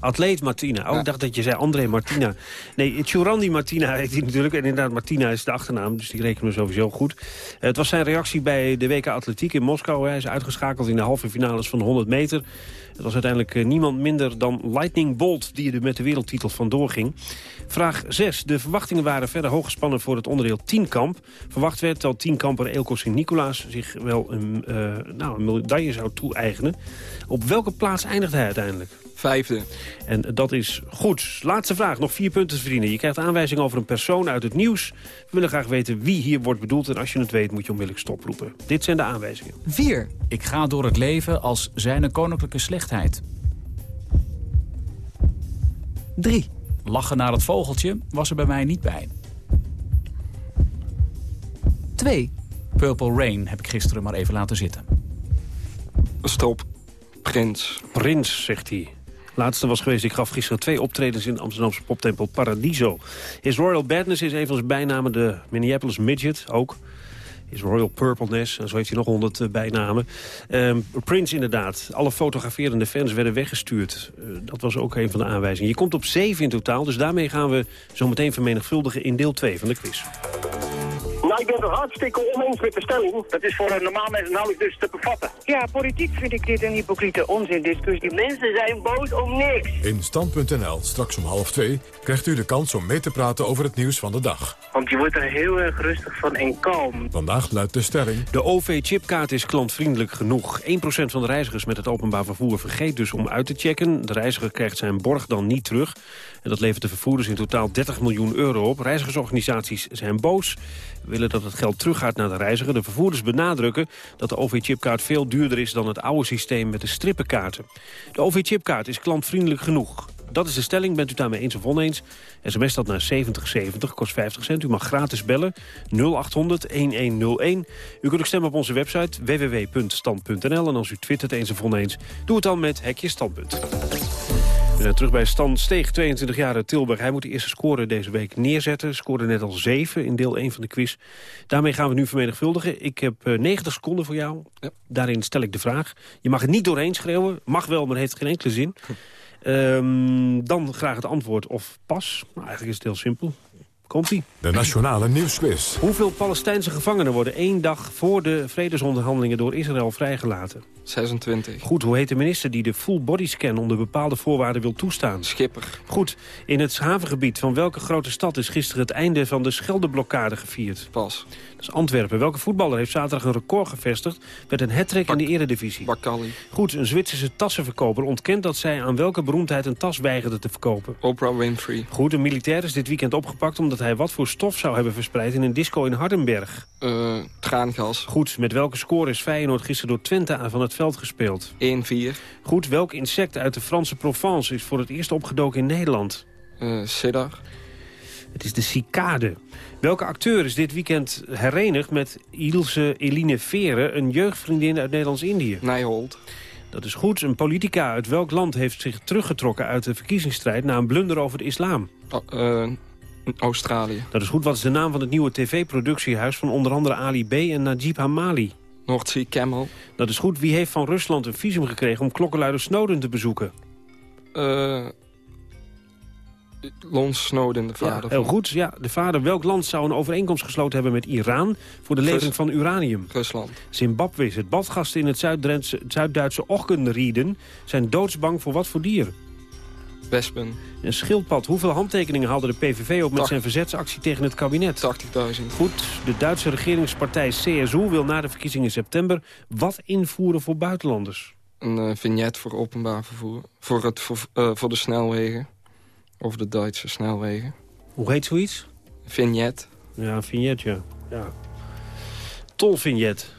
Atleet Martina. Oh, ik dacht dat je zei André Martina. Nee, Churandi Martina heet hij natuurlijk. En inderdaad, Martina is de achternaam, dus die rekenen we sowieso goed. Uh, het was zijn reactie bij de WK Atletiek in Moskou. Hij is uitgeschakeld in de halve finales van de 100 meter. Het was uiteindelijk uh, niemand minder dan Lightning Bolt... die er met de wereldtitel vandoor ging. Vraag 6. De verwachtingen waren verder hoog gespannen voor het onderdeel tienkamp. Verwacht werd dat tienkamper Eelco Sint-Nicolaas... zich wel een, uh, nou, een medaille zou toe-eigenen. Op welke plaats eindigde hij uiteindelijk? Vijfde. En dat is goed. Laatste vraag, nog vier punten te verdienen. Je krijgt aanwijzing over een persoon uit het nieuws. We willen graag weten wie hier wordt bedoeld. En als je het weet, moet je onmiddellijk stoproepen. Dit zijn de aanwijzingen. 4. Ik ga door het leven als zijn koninklijke slechtheid. 3. Lachen naar het vogeltje was er bij mij niet bij. 2. Purple Rain heb ik gisteren maar even laten zitten. Stop. Prins. Prins, zegt hij. Laatste was geweest, ik gaf gisteren twee optredens in Amsterdamse poptempel Paradiso. His Royal Badness is een van zijn bijnamen, de Minneapolis Midget ook. His Royal Purpleness, en zo heeft hij nog honderd uh, bijnamen. Um, Prince inderdaad. Alle fotograferende fans werden weggestuurd. Uh, dat was ook een van de aanwijzingen. Je komt op zeven in totaal, dus daarmee gaan we zo meteen vermenigvuldigen in deel 2 van de quiz. Maar ik ben het hartstikke oneens met de stelling. Dat is voor een normaal mens nauwelijks dus te bevatten. Ja, politiek vind ik dit een hypocriete onzindiscussie. Mensen zijn boos om niks. In Stand.nl, straks om half twee, krijgt u de kans om mee te praten over het nieuws van de dag. Want je wordt er heel erg rustig van en kalm. Vandaag luidt de stelling... De OV-chipkaart is klantvriendelijk genoeg. 1% van de reizigers met het openbaar vervoer vergeet dus om uit te checken. De reiziger krijgt zijn borg dan niet terug. En dat levert de vervoerders in totaal 30 miljoen euro op. Reizigersorganisaties zijn boos. willen dat het geld teruggaat naar de reiziger. De vervoerders benadrukken dat de OV-chipkaart veel duurder is... dan het oude systeem met de strippenkaarten. De OV-chipkaart is klantvriendelijk genoeg. Dat is de stelling. Bent u daarmee eens of oneens? SMS dat naar 7070, kost 50 cent. U mag gratis bellen 0800 1101. U kunt ook stemmen op onze website www.stand.nl. En als u twittert eens of oneens, doe het dan met Hekje Standpunt. We zijn terug bij Stan Steeg, 22 jaar uit Tilburg. Hij moet de eerste score deze week neerzetten. Scoorde net al 7 in deel 1 van de quiz. Daarmee gaan we nu vermenigvuldigen. Ik heb eh, 90 seconden voor jou. Daarin stel ik de vraag. Je mag het niet doorheen schreeuwen. Mag wel, maar heeft geen enkele zin. Ehm, dan graag het antwoord of pas. Nou, eigenlijk is het heel simpel. Komt-ie. De Nationale Nieuwsquiz. Hoeveel Palestijnse gevangenen worden één dag voor de vredesonderhandelingen door Israël vrijgelaten? 26. Goed, hoe heet de minister die de full body scan onder bepaalde voorwaarden wil toestaan? Schipper. Goed, in het havengebied van welke grote stad is gisteren het einde van de Scheldeblokkade gevierd? Pas. Is Antwerpen. Welke voetballer heeft zaterdag een record gevestigd met een hat in de eredivisie? Bakali. Goed, een Zwitserse tassenverkoper ontkent dat zij aan welke beroemdheid een tas weigerde te verkopen? Oprah Winfrey. Goed, een militair is dit weekend opgepakt omdat hij wat voor stof zou hebben verspreid in een disco in Hardenberg. Uh, traangas. Goed, met welke score is Feyenoord gisteren door Twente aan van het veld gespeeld? 1-4. Goed, welk insect uit de Franse Provence is voor het eerst opgedoken in Nederland? Uh, Siddar. Het is de cicade. Welke acteur is dit weekend herenigd met Ilse Eline Veren... een jeugdvriendin uit Nederlands-Indië? Nijholt. Dat is goed. Een politica uit welk land heeft zich teruggetrokken uit de verkiezingsstrijd... na een blunder over de islam? Uh, Australië. Dat is goed. Wat is de naam van het nieuwe tv-productiehuis... van onder andere Ali B. en Najib Hamali? Noordzee Camel. Dat is goed. Wie heeft van Rusland een visum gekregen om klokkenluider Snowden te bezoeken? Uh, Lons Snowden, de vader. Ja, heel goed. Ja, de vader. Welk land zou een overeenkomst gesloten hebben met Iran... voor de levering van uranium? Rusland. Zimbabwe is het. Badgasten in het Zuid-Duitse Ochtenrieden... zijn doodsbang voor wat voor dieren? Wespen. Een schildpad. Hoeveel handtekeningen haalde de PVV op met zijn verzetsactie tegen het kabinet? 80.000. Goed. De Duitse regeringspartij CSU wil na de verkiezingen in september... wat invoeren voor buitenlanders? Een uh, vignet voor openbaar vervoer. Voor, het, voor, uh, voor de snelwegen. Of de Duitse snelwegen. Hoe heet zoiets? Vignet. Ja, vignet, ja. ja. Tolvignet.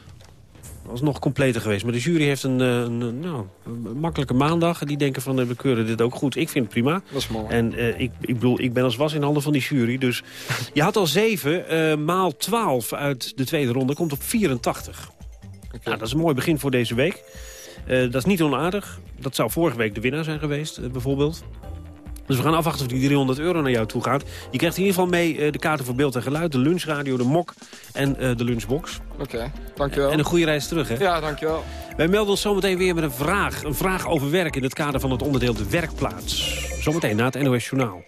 Dat is nog completer geweest. Maar de jury heeft een, een, nou, een makkelijke maandag. Die denken van, we keuren dit ook goed. Ik vind het prima. Dat is mooi. En uh, ik, ik bedoel, ik ben als was in handen van die jury. Dus je had al 7 uh, maal 12 uit de tweede ronde. Komt op 84. Okay. Nou, dat is een mooi begin voor deze week. Uh, dat is niet onaardig. Dat zou vorige week de winnaar zijn geweest, bijvoorbeeld. Dus we gaan afwachten of die 300 euro naar jou toe gaat. Je krijgt in ieder geval mee uh, de kaarten voor beeld en geluid, de lunchradio, de mok en uh, de lunchbox. Oké, okay, dankjewel. En een goede reis terug, hè? Ja, dankjewel. Wij melden ons zometeen weer met een vraag. Een vraag over werk in het kader van het onderdeel de werkplaats. Zometeen na het NOS Journaal.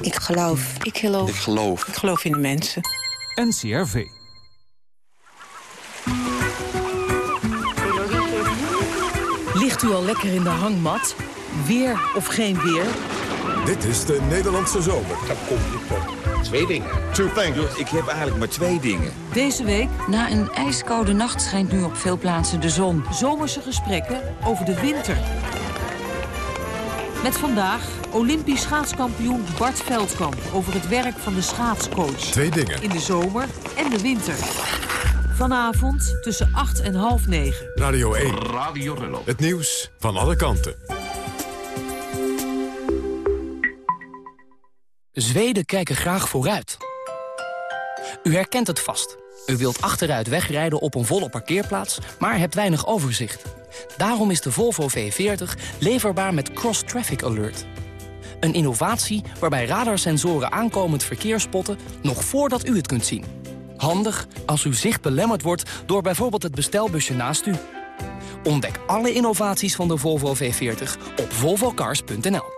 Ik geloof. Ik geloof. Ik geloof. Ik geloof in de mensen. NCRV. Ligt u al lekker in de hangmat? Weer of geen weer? Dit is de Nederlandse zomer. Dan kom je tot twee dingen. Two things. Ik heb eigenlijk maar twee dingen. Deze week, Na een ijskoude nacht schijnt nu op veel plaatsen de zon. zomerse gesprekken over de winter. Met vandaag Olympisch schaatskampioen Bart Veldkamp... over het werk van de schaatscoach. Twee dingen. In de zomer en de winter. Vanavond tussen 8 en half 9. Radio 1. Radio Rello. Het nieuws van alle kanten. Zweden kijken graag vooruit. U herkent het vast. U wilt achteruit wegrijden op een volle parkeerplaats, maar hebt weinig overzicht. Daarom is de Volvo V40 leverbaar met Cross Traffic Alert. Een innovatie waarbij radarsensoren aankomend verkeer spotten... nog voordat u het kunt zien. Handig als uw zicht belemmerd wordt door bijvoorbeeld het bestelbusje naast u. Ontdek alle innovaties van de Volvo V40 op volvocars.nl.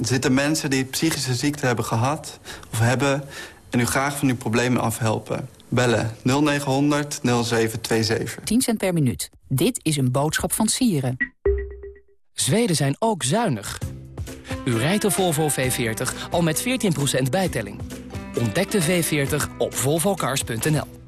Zitten mensen die psychische ziekte hebben gehad of hebben... en u graag van uw problemen afhelpen. Bellen 0900 0727. 10 cent per minuut. Dit is een boodschap van Sieren. Zweden zijn ook zuinig. U rijdt de Volvo V40 al met 14% bijtelling. Ontdek de V40 op volvocars.nl.